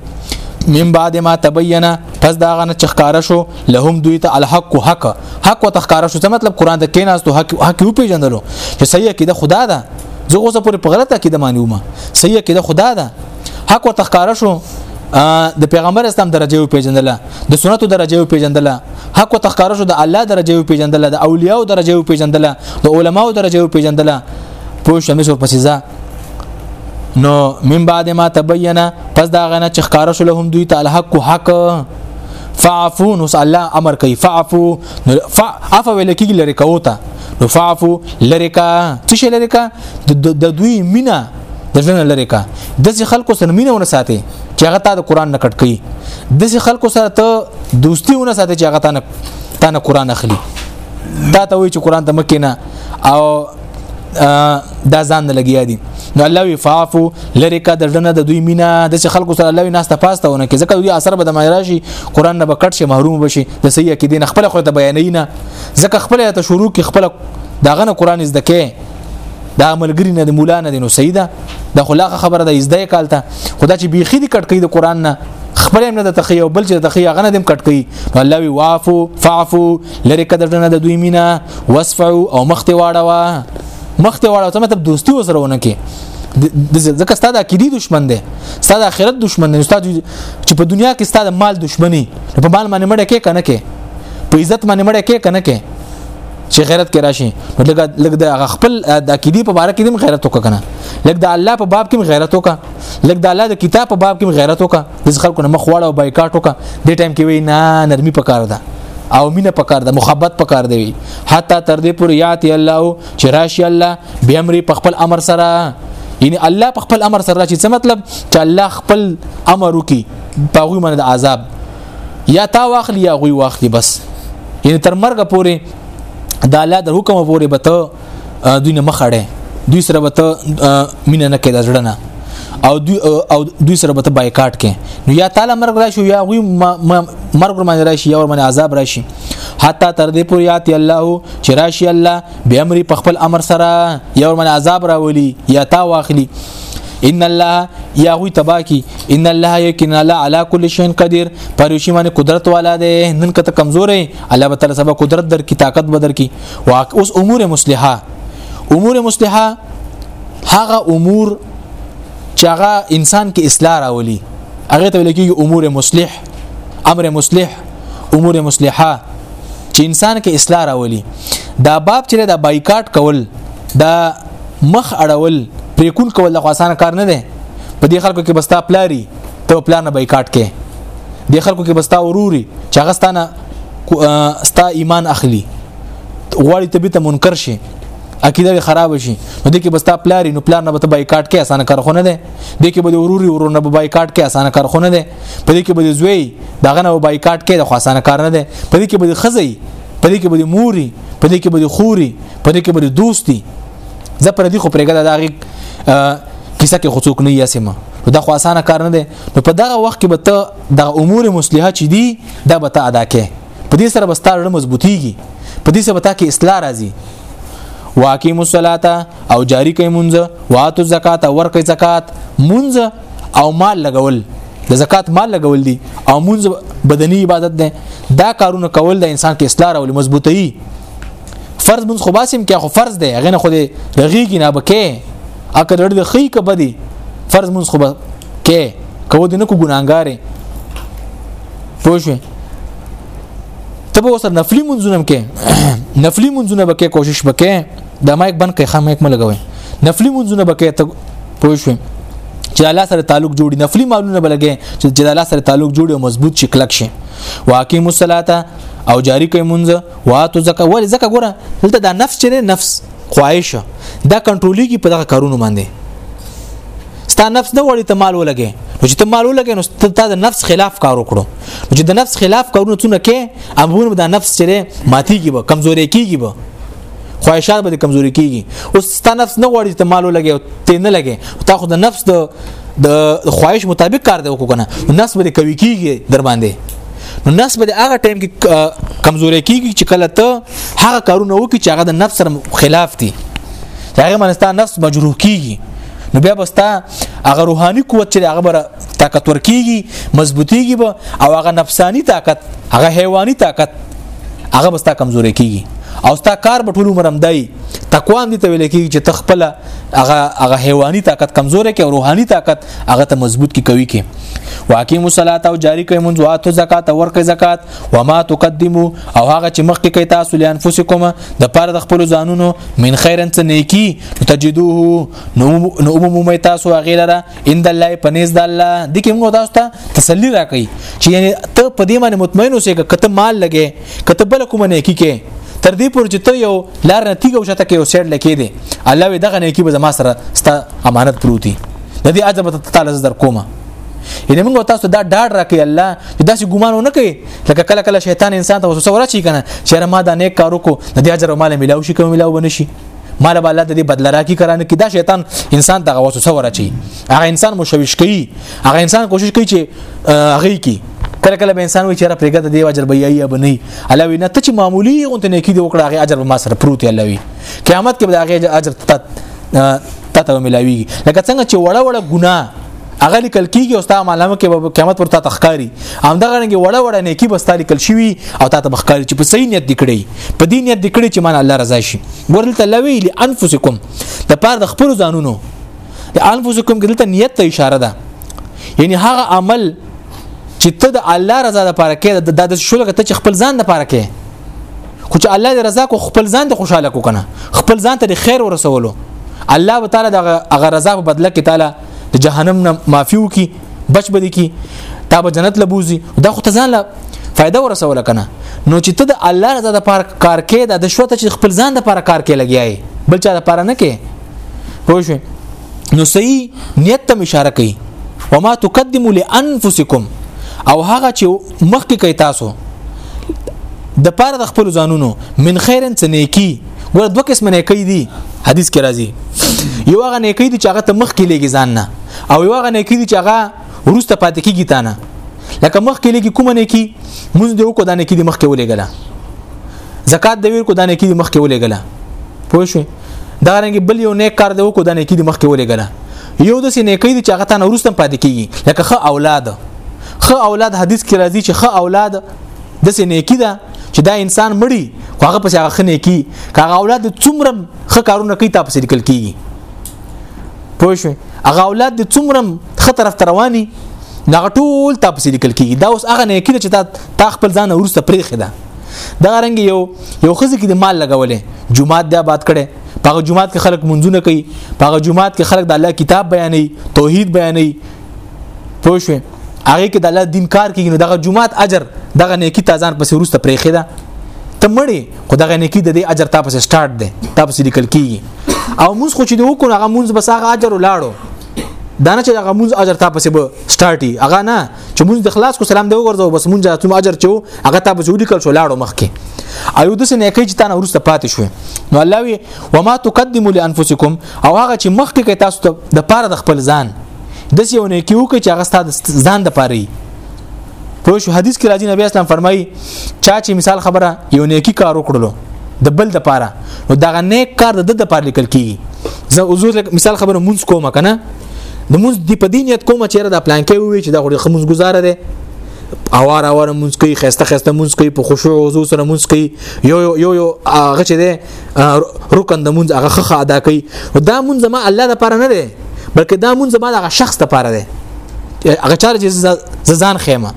من بعد ما تبینا پس دا غنه چخکاره شو لهم دوی ته الحق حق حق وتخکار شو څه مطلب قران ته کیناستو حق حق یو پیژندلو چې صحیح کې د خدا ده زه اوسه پورې په غلطه کې د مانیومه صحیح کې د خدا ده حق وتخکار شو د پیغمبر اسلام درجه او پیجندله د سنتو درجه او پیجندله حق او تخکار شو د الله درجه او پیجندله د اولیاء درجه او پیجندله د علماو درجه او پیجندله پوه شمه سور پسیزه نو من بعد ما تبینا پس دا غنه چې خکار شو لهم دوی ته الحق حق فعفو نو الله امر کوي فعفو عفو ویل کیږي لری کوو ته نو فعفو لری کا څه شي لری کا د دوی مینا د ژوند لری کا د ځي خلکو سره مینا ونه ساتي چې هغه ته د قران نه کټ کوي د ځي خلکو سره ته دوستي ونه ساتي چې هغه ته نه قران اخلي دا ته وایي چې قران ته مکه نه او دا ځان نه لګیا دي نو الله وی فافو لری کا دردنه د دوی مینا د خلکو سره الله وی ناس ته پاسته ونه کې ځکه دوی اثر به د مایراشي قران نه بکټ شي محروم بشي د سیه کې دین خپل خو ته بیانې نه ځکه خپل ته شروع کې خپل داغه نه قران زده کې دا عملګری نه د مولانا دینو سیده د خلاقه خبره د ازده کالته خدا چې بیخي دي کټ کوي د قران نه خپل هم نه د تخیه او بل چې د تخیه غنه دم کټ کوي الله وی وافو فعفو لری کده ډنه د دوی مینا واسفعو او مخته واړوا مخته واړوا ته مطلب دوستي وسره ونه کې ځکه ستاسو د عقیدې دشمن دی ستاسو د آخرت دشمن دی ستاسو چې په دنیا کې ستاسو مال دشمنی په مال باندې مړه کې کنه کې په عزت باندې مړه کې کنه کې چې غیرت کې راشي نو لګ لګ د خپل د عقیدې په باره کې دم غیرت وکړه کنه لګ د الله په باب کې غیرت وکړه لګ د الله د کتاب په باب کې غیرت وکړه د خلکو نه مخ واړه او بایکاټ وکړه د ټایم کې وی نه نرمي پکاره ده او مینه پکار ده محبت پکار دی حتی تر دې پورې یاتی الله چې راشي الله به امر په خپل امر سره یعنی الله په خپل امر سره چې څه مطلب چې الله خپل امر وکي په غوي من د عذاب یا تا واخلی یا غوي واخلی بس یعنی تر مرګ پورې د الله د حکم پورې به ته دوی نه مخړې دوی سره به ته مینه نه کې د زړه نه او دوی او دوی سره به ته بایکاټ کې نو یا تعالی مرګ راشي یا غوي مرګ ور باندې راشي یا ور باندې عذاب راشي حتی تر دې پورې یاتي الله چې راشي الله به امر په خپل امر سره یا ور باندې عذاب راولي یا تا واخلي ان الله یا غوی تبا کی ان الله یقینا لا علی کل شین قدیر پر یوشی باندې قدرت والا دی نن کته کمزورې الله تعالی سبا قدرت در کی طاقت بدر کی واک اوس امور مصلحه امور مصلحه هغه امور چې هغه انسان کې اصلاح راولي هغه ته ویل کېږي امور مصلح امر مصلح امور مصلحه چې انسان کې اصلاح راولي دا باب چې دا بایکاټ کول دا مخ اړول پریکول کول د خاصانه کار نه دی په دې خلکو کې بستا پلاری ته پلان بایکاټ کې د خلکو کې بستا وروري چې هغه ستانه ستا ایمان اخلي غواړي ته به ته منکر شي عقیده خراب شي نو د کې بستا پلار نو پلان نه به بایکاټ کې اسانه کارخونه ده د کې به وروري ورور نه بایکاټ کې اسانه کارخونه ده په دې کې به زوی دغه نه بایکاټ کې د خاصانه کار نه ده په دې کې به خزي په دې کې به موري په دې کې به خوري په دې کې به دوستي زه پر دې خو پرېګه دا غي کیسه کې خصوص نه یاسمه دا خو اسانه کار نه ده نو په دغه وخت کې به ته د امور مصلحه چې دي دا به ته ادا کې په دې سره به ستاره مضبوطیږي په دې سره به تا کې اصلاح راځي واقیم الصلاه او جاری کوي مونږ واتو زکات او ورکه زکات مونږ او مال لګول د زکات مال لګول دي او مونږ بدني عبادت ده دا کارونه کول د انسان کې اصلاح او مضبوطی فرض مونږ خو باسم کې خو فرض ده غنه خو رغیږي نه بکې اکه ډېر د خې کبه دی فرض مونږ خو به کې کو دې نه کو ګناګارې پوه شو ته به وسره نفلی منځونه کې نفلی منځونه به کې کوشش وکې د مایک بند کې خامې کوم لګوي نفلی منځونه به کې ته پوه شو چې الله سره تعلق جوړي نفلی مالونه بلګي چې الله سره تعلق جوړي او مضبوط شي کلک شي واقیم الصلاه او جاری کوي مونږ واتو زکه ول زکه ګوره دلته دا نفس چې نفس خواهش دا کنټرولېږي په دغه کارونو باندې ستا نفس نه وړي ته مال ولګي نو چې ته مال ولګي نو ته د نفس خلاف کار وکړو چې د نفس خلاف کارونه څونه کې امونه د نفس چره ماتيږي به کمزوري کیږي به خواهشات به کمزوري کیږي اوس ستا نفس نه وړي ته مال ولګي ته نه لګي تا خو د نفس د د خواهش مطابق کار دی وکړو کنه نفس به کوي کیږي در باندې نو نفس به د هغه ټایم کې کمزوري کیږي چې کله ته هغه کارونه وکړي چې هغه د نفس سره خلاف دي هغه منستا نفس مجروح کیږي نو بیا بستا هغه روحاني قوت چې هغه بر طاقت ورکیږي مضبوطیږي به او هغه نفسانی طاقت هغه حیواني طاقت هغه بستا کمزوري کیږي او ستا کار به ټول عمر همدای تقوا هم دي ته ویل کیږي چې تخپل هغه هغه حیواني طاقت کمزوري کې او روحاني طاقت هغه ته مضبوط کی کوي کې واقیم الصلاه او جاری کوي منځ واتو زکات او ورکه زکات و ما تقدمو او هغه چې مخکې کوي تاسو لئن انفسکم د پاره د خپل ځانونو من خیرن څه نیکی تجدوه نو نو مو تاسو هغه لره ان د الله پنيز د الله د کوم تاسو ته تسلی راکړي چې یعنی ته په دې باندې مطمئن اوسې کته مال لګې که ته بل کومه نیکی کې تر دې پورې چې ته یو لار نه تیګو شته کې یو سیټ لکې دي الله وی دغه نیکی به زما سره ستا امانت پروتي د دې اجازه ته تعالی زر کومه یعنی موږ تاسو دا ډاډ راکې الله چې داسې ګمان نه کوي لکه کله کله شیطان انسان ته وسوسه ورچی کنه چې ما دا نیک کارو کو د دې اجر مال ملاوي شي کوم ملاوي بنشي مال به الله ته دې بدل راکې کرانه کې دا شیطان انسان ته وسوسه ورچي هغه انسان مشوش کوي هغه انسان کوشش کوي چې هغه کې کله کله به انسان وي چې را پرېګه د دی اجر به یې به نه الله وینا ته چې معمولی غونته نه کې دی وکړه هغه اجر به ما سره پروت الله وی قیامت کې به هغه اجر ته ته ته ملاویږي لکه څنګه چې وړه وړه ګناه هغه لیکل کیږي او ستاسو معلومه کې به قیامت پر تا تخکاری همدغه رنګ وړه وړه نیکی به ستاسو لیکل شوی او تا ته بخکاری چې په صحیح نیت دکړي په دې نیت دکړي چې مان الله رضا شي ورته لوي لانفسکم د پاره د خپل ځانونو د انفسکم کې دلته نیت ته اشاره ده یعنی هغه عمل چې ته د الله رضا لپاره کې د د شولګه ته چې خپل ځان لپاره کې خو چې الله دې رضا کو خپل ځان ته خوشاله کو کنه خپل ځان ته خیر ورسولو الله تعالی د هغه رضا په بدله کې تعالی د جهنم نه معافي وکي بچ بدی کی تا به جنت لبوزي دا خو ته ځان فائدہ ورسول کنه نو چې ته د الله رضا د پار کار کې د شوته چې خپل ځان د پار کار کې لګیای بل چا د پار نه کې پوه شو نو صحیح نیت ته اشاره کوي وما تقدموا لانفسکم او هغه چې مخکې کوي تاسو د پاره د خپل ځانونو من خیرن څه نیکی ګور دوه قسم نیکی دي حدیث کې راځي یو هغه نیکی دي چې هغه ته مخکې لګي ځان نه او یو هغه نیکی دي چې هغه ورسته پاتې کیږي تانه لکه مخ کې لګي کوم نه کی مونږ دې وکړو دانه کې دې مخ کې ولېګلا زکات دې ورکو دانه کې دې مخ کې ولېګلا پوه شو دا رنګ بل یو نیک کار دې وکړو دانه کې دې مخ کې ولېګلا یو د سینې کې دې چې هغه تانه ورسته پاتې کیږي لکه خه اولاد خه اولاد حدیث کې راځي چې خه اولاد د سینې کې ده چې دا انسان مړی هغه پس هغه خنه کی هغه اولاد څومره خه کارونه کوي تاسو لیکل کیږي پوه شو هغه اولاد د څومره خه طرف ته رواني دا ټول تاسو لیکل کیږي دا اوس هغه نه کیږي چې تا تا خپل ځان ورسته پرې خدا دا رنګ یو یو خزه کې د مال لګولې جمعات د آباد کړي پاغه جمعات کې خلک منځونه کوي پاغه جمعات کې خلک د الله کتاب بیانوي توحید بیانوي پوه شو هغه کې د الله دین کار کوي دغه جمعات اجر دغه نیکی تازان پسې ورسته پرې خدا ته مړی خو دغه نیکی د دې اجر تا پسې سٹارټ دی تا پسې لیکل کیږي او موږ خو چې د وکړو هغه موږ بس هغه اجر ولاړو دا نه چې هغه موږ اجر تا پسې به سٹارټي هغه نه چې موږ د خلاص کو سلام دی وګرځو بس موږ ته اجر چو هغه تا پسې ولیکل شو لاړو مخکې ایو د سنې کې چې تا نه ورسته پاتې شو نو الله وی وما تقدموا لانفسکم او هغه چې مخکې کې تاسو ته د پاره د خپل ځان د سیونه کیو کې چې هغه ستاسو ځان د پاره په شو حدیث کې راځي نبی اسلام فرمایي چا چې مثال خبره یو نیکی کار وکړلو د بل د پاره نو دغه نیک کار د د پاره لیکل کیږي زه حضور مثال خبره مونږ کوم کنه د مونږ د په دینیت کوم چیرې د پلان کې وي چې دا غوړي خموز گزاره ده اوار اوار مونږ کوي خسته خسته مونږ کوي په خشوع او حضور سره مونږ کوي یو یو یو هغه چې ده رکن د مونږ هغه خخه ادا کوي دا مونږ ما الله د پاره نه دی بلکې دا مونږ ما د شخص د پاره دی هغه چار چې ځان خیمه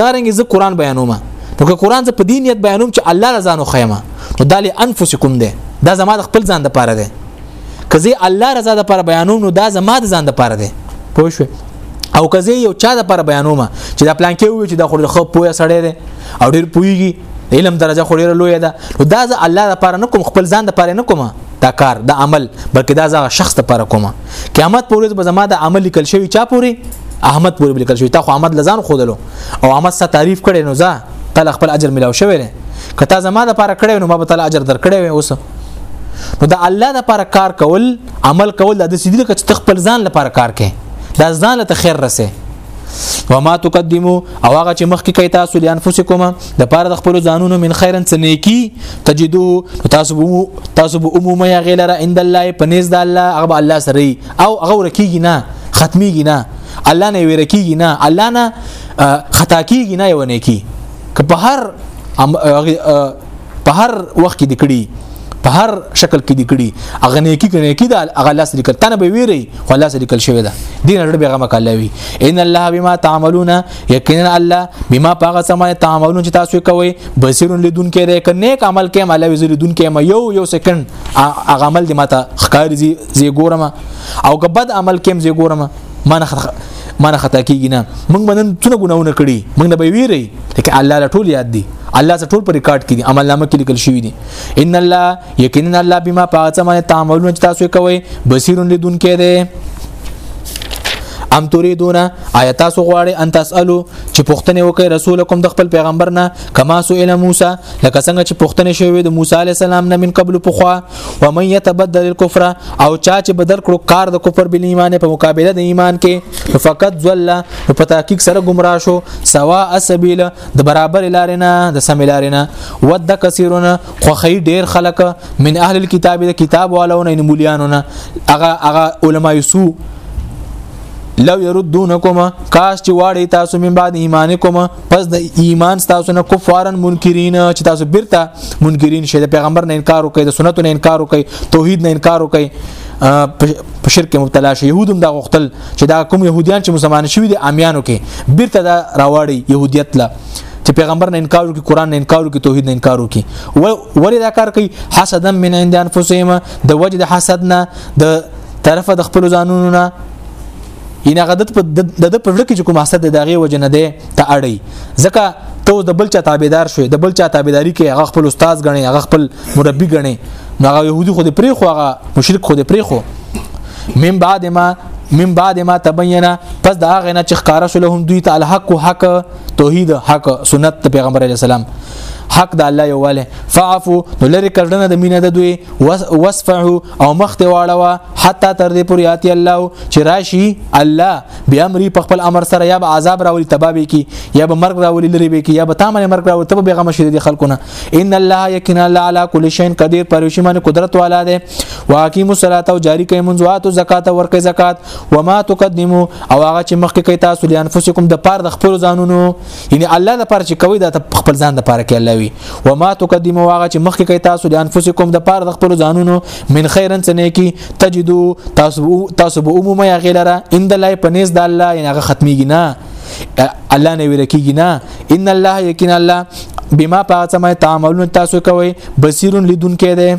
دا رنګ زه قران بیانوم نو که قران زه په دین نیت بیانوم چې الله له ځانو خیمه نو دا له انفسکم دی دا زما د خپل ځان د پاره دی که زه الله رضا د پاره بیانوم نو دا زما د ځان د پاره دی پوه شو او که زه یو چا د پاره بیانوم چې دا پلان کې وي چې دا خو خو پوهه سړی دی او ډیر پویږي علم درجه خو ډیره لوی ده نو دا زه الله لپاره نه کوم خپل ځان لپاره نه کوم دا کار دا عمل بلکې دا زه شخص لپاره کوم قیامت پورې به زما د عمل لیکل شوی چا پورې احمد پورې لیکل شوی تا خو احمد لزان خودلو او احمد ستا تعریف کړي نو زه تل خپل اجر ملاو شوی نه کته زما د پاره کړې نو ما به تل اجر در کړې وې اوس نو د الله د پاره کار کول عمل کول د سیدی کچ تخپل ځان لپاره کار کې دا ځان له خیر رسې وما تقدمو او هغه چې مخکې کوي تاسو لئن انفسکم د پاره د خپل ځانونو من خیرن سنیکی تجدو تاسو تاسو به عموما یا غیلره عند الله پنيز د الله هغه الله سره او هغه ورکیږي نه ختميږي نه الله نه ورکیږي نه الله نه خطا کیږي نه ونه کی که په هر په هر وخت کې دکړي په هر شکل کې دکړي اغه نیکی کنه کی دا اغه لاس لیکل تنه به ویری خو لاس لیکل شوی دا دین رب پیغام کالاوی ان الله بما تعملون یقینا الله بما پاغه سمه تعملون چې تاسو کوي بصیر لدون کې ده کنه نیک عمل کې مال وزیر دون کې ما یو یو سکند اغه عمل دی ماته خکاری زی زی ګورم او که بد عمل کې زی ګورم مانه خطا مانه خطا کیږي نه موږ منن څونه ګناونه کړي موږ نه به ویری لکه الله له ټول یاد دی الله څه ټول پر ریکارډ کړي عمل نامه کې لیکل شوی دی ان الله یقینا الله بما پاتہ باندې تعاملونه تاسو کوي بصیرون لدون کې دی ام تريدون آیا تاسو غواړئ ان تسالو چې پښتنه وکړي رسولکم د خپل پیغمبر نه کما سئل موسی لکه څنګه چې پښتنه شوی د موسی عليه السلام نه من قبل پخوا و من يتبدل الكفر او چا چې بدل کړو کار د کفر بل ایمان په مقابله د ایمان کې فقط ذل په تحقیق سره گمراه شو سوا السبيل د برابر لارې نه د سم لارې نه ود کثیرونه خو خی ډیر خلک من اهل الكتاب د کتاب والونه ان مولیانو نه هغه هغه علما یسو لو يردونکم کاش چې واړی تاسو من بعد ایمانکم پس د ایمان تاسو نه کفارن منکرین چې تاسو بیرته منکرین شې د پیغمبر نه انکار وکړي د سنتو نه انکار وکړي توحید نه انکار وکړي په شرک مبتلا شي يهودم دا غختل چې دا کوم يهوديان چې مسلمان شوي دي اميانو کې بیرته دا راوړي يهوديت لا چې پیغمبر نه انکار وکړي قران نه انکار وکړي توحید نه انکار وکړي ولې دا کار کوي حسدا من عند انفسهم د وجد حسدنا د طرفه د خپل ځانونو نه یعنی هغه د د په ورکه چې کوم حسد د داغه وجه نه دی ته اړي ځکه ته د بل چا تابعدار شوې د بل چا تابعداري کې هغه خپل استاد غني هغه خپل مربي غني نو هغه يهودي خو دې پرې خو هغه مشرک خو دې پرې خو من بعد ما من بعد ما تبینا پس دا غنه چې ښکارا شو لهم دوی ته الحق حق توحید حق سنت پیغمبر علی السلام حق د الله یواله فعفو نو لری کړنه د مینه د دوی وصفحو او مخ ته واړوه حتی تر دې پورې آتی الله چې راشي الله به امر په خپل امر سره یا به عذاب راولي تبابي کی یا به مرګ راولي لري به کی یا به تامه مرګ راولي تبه بیغم شي دي خلکونه ان الله یقینا الله علی کل شین قدیر پرشي من قدرت والا دی واقیم الصلاه او جاری کوي منځوات او زکات او ورکه زکات و ما تقدمو او هغه چې مخکې کوي تاسو لانفسکم د پاره د خپل ځانونو یعنی الله د پاره چې کوي دا ته خپل ځان د پاره کې الله وي و ما تقدمو واغه چې مخکې کوي تاسو د انفسکم د پاره د خپل ځانونو من خیرن څه نه کی تجدو تاسو تاسو به عموما یا غیلره ان د لای پنيز د الله یعنی هغه ختميږي نه الله نه ویل کیږي نه ان الله یقینا الله بما پاتمه تعملون تاسو کوي بصیرون لیدون کې ده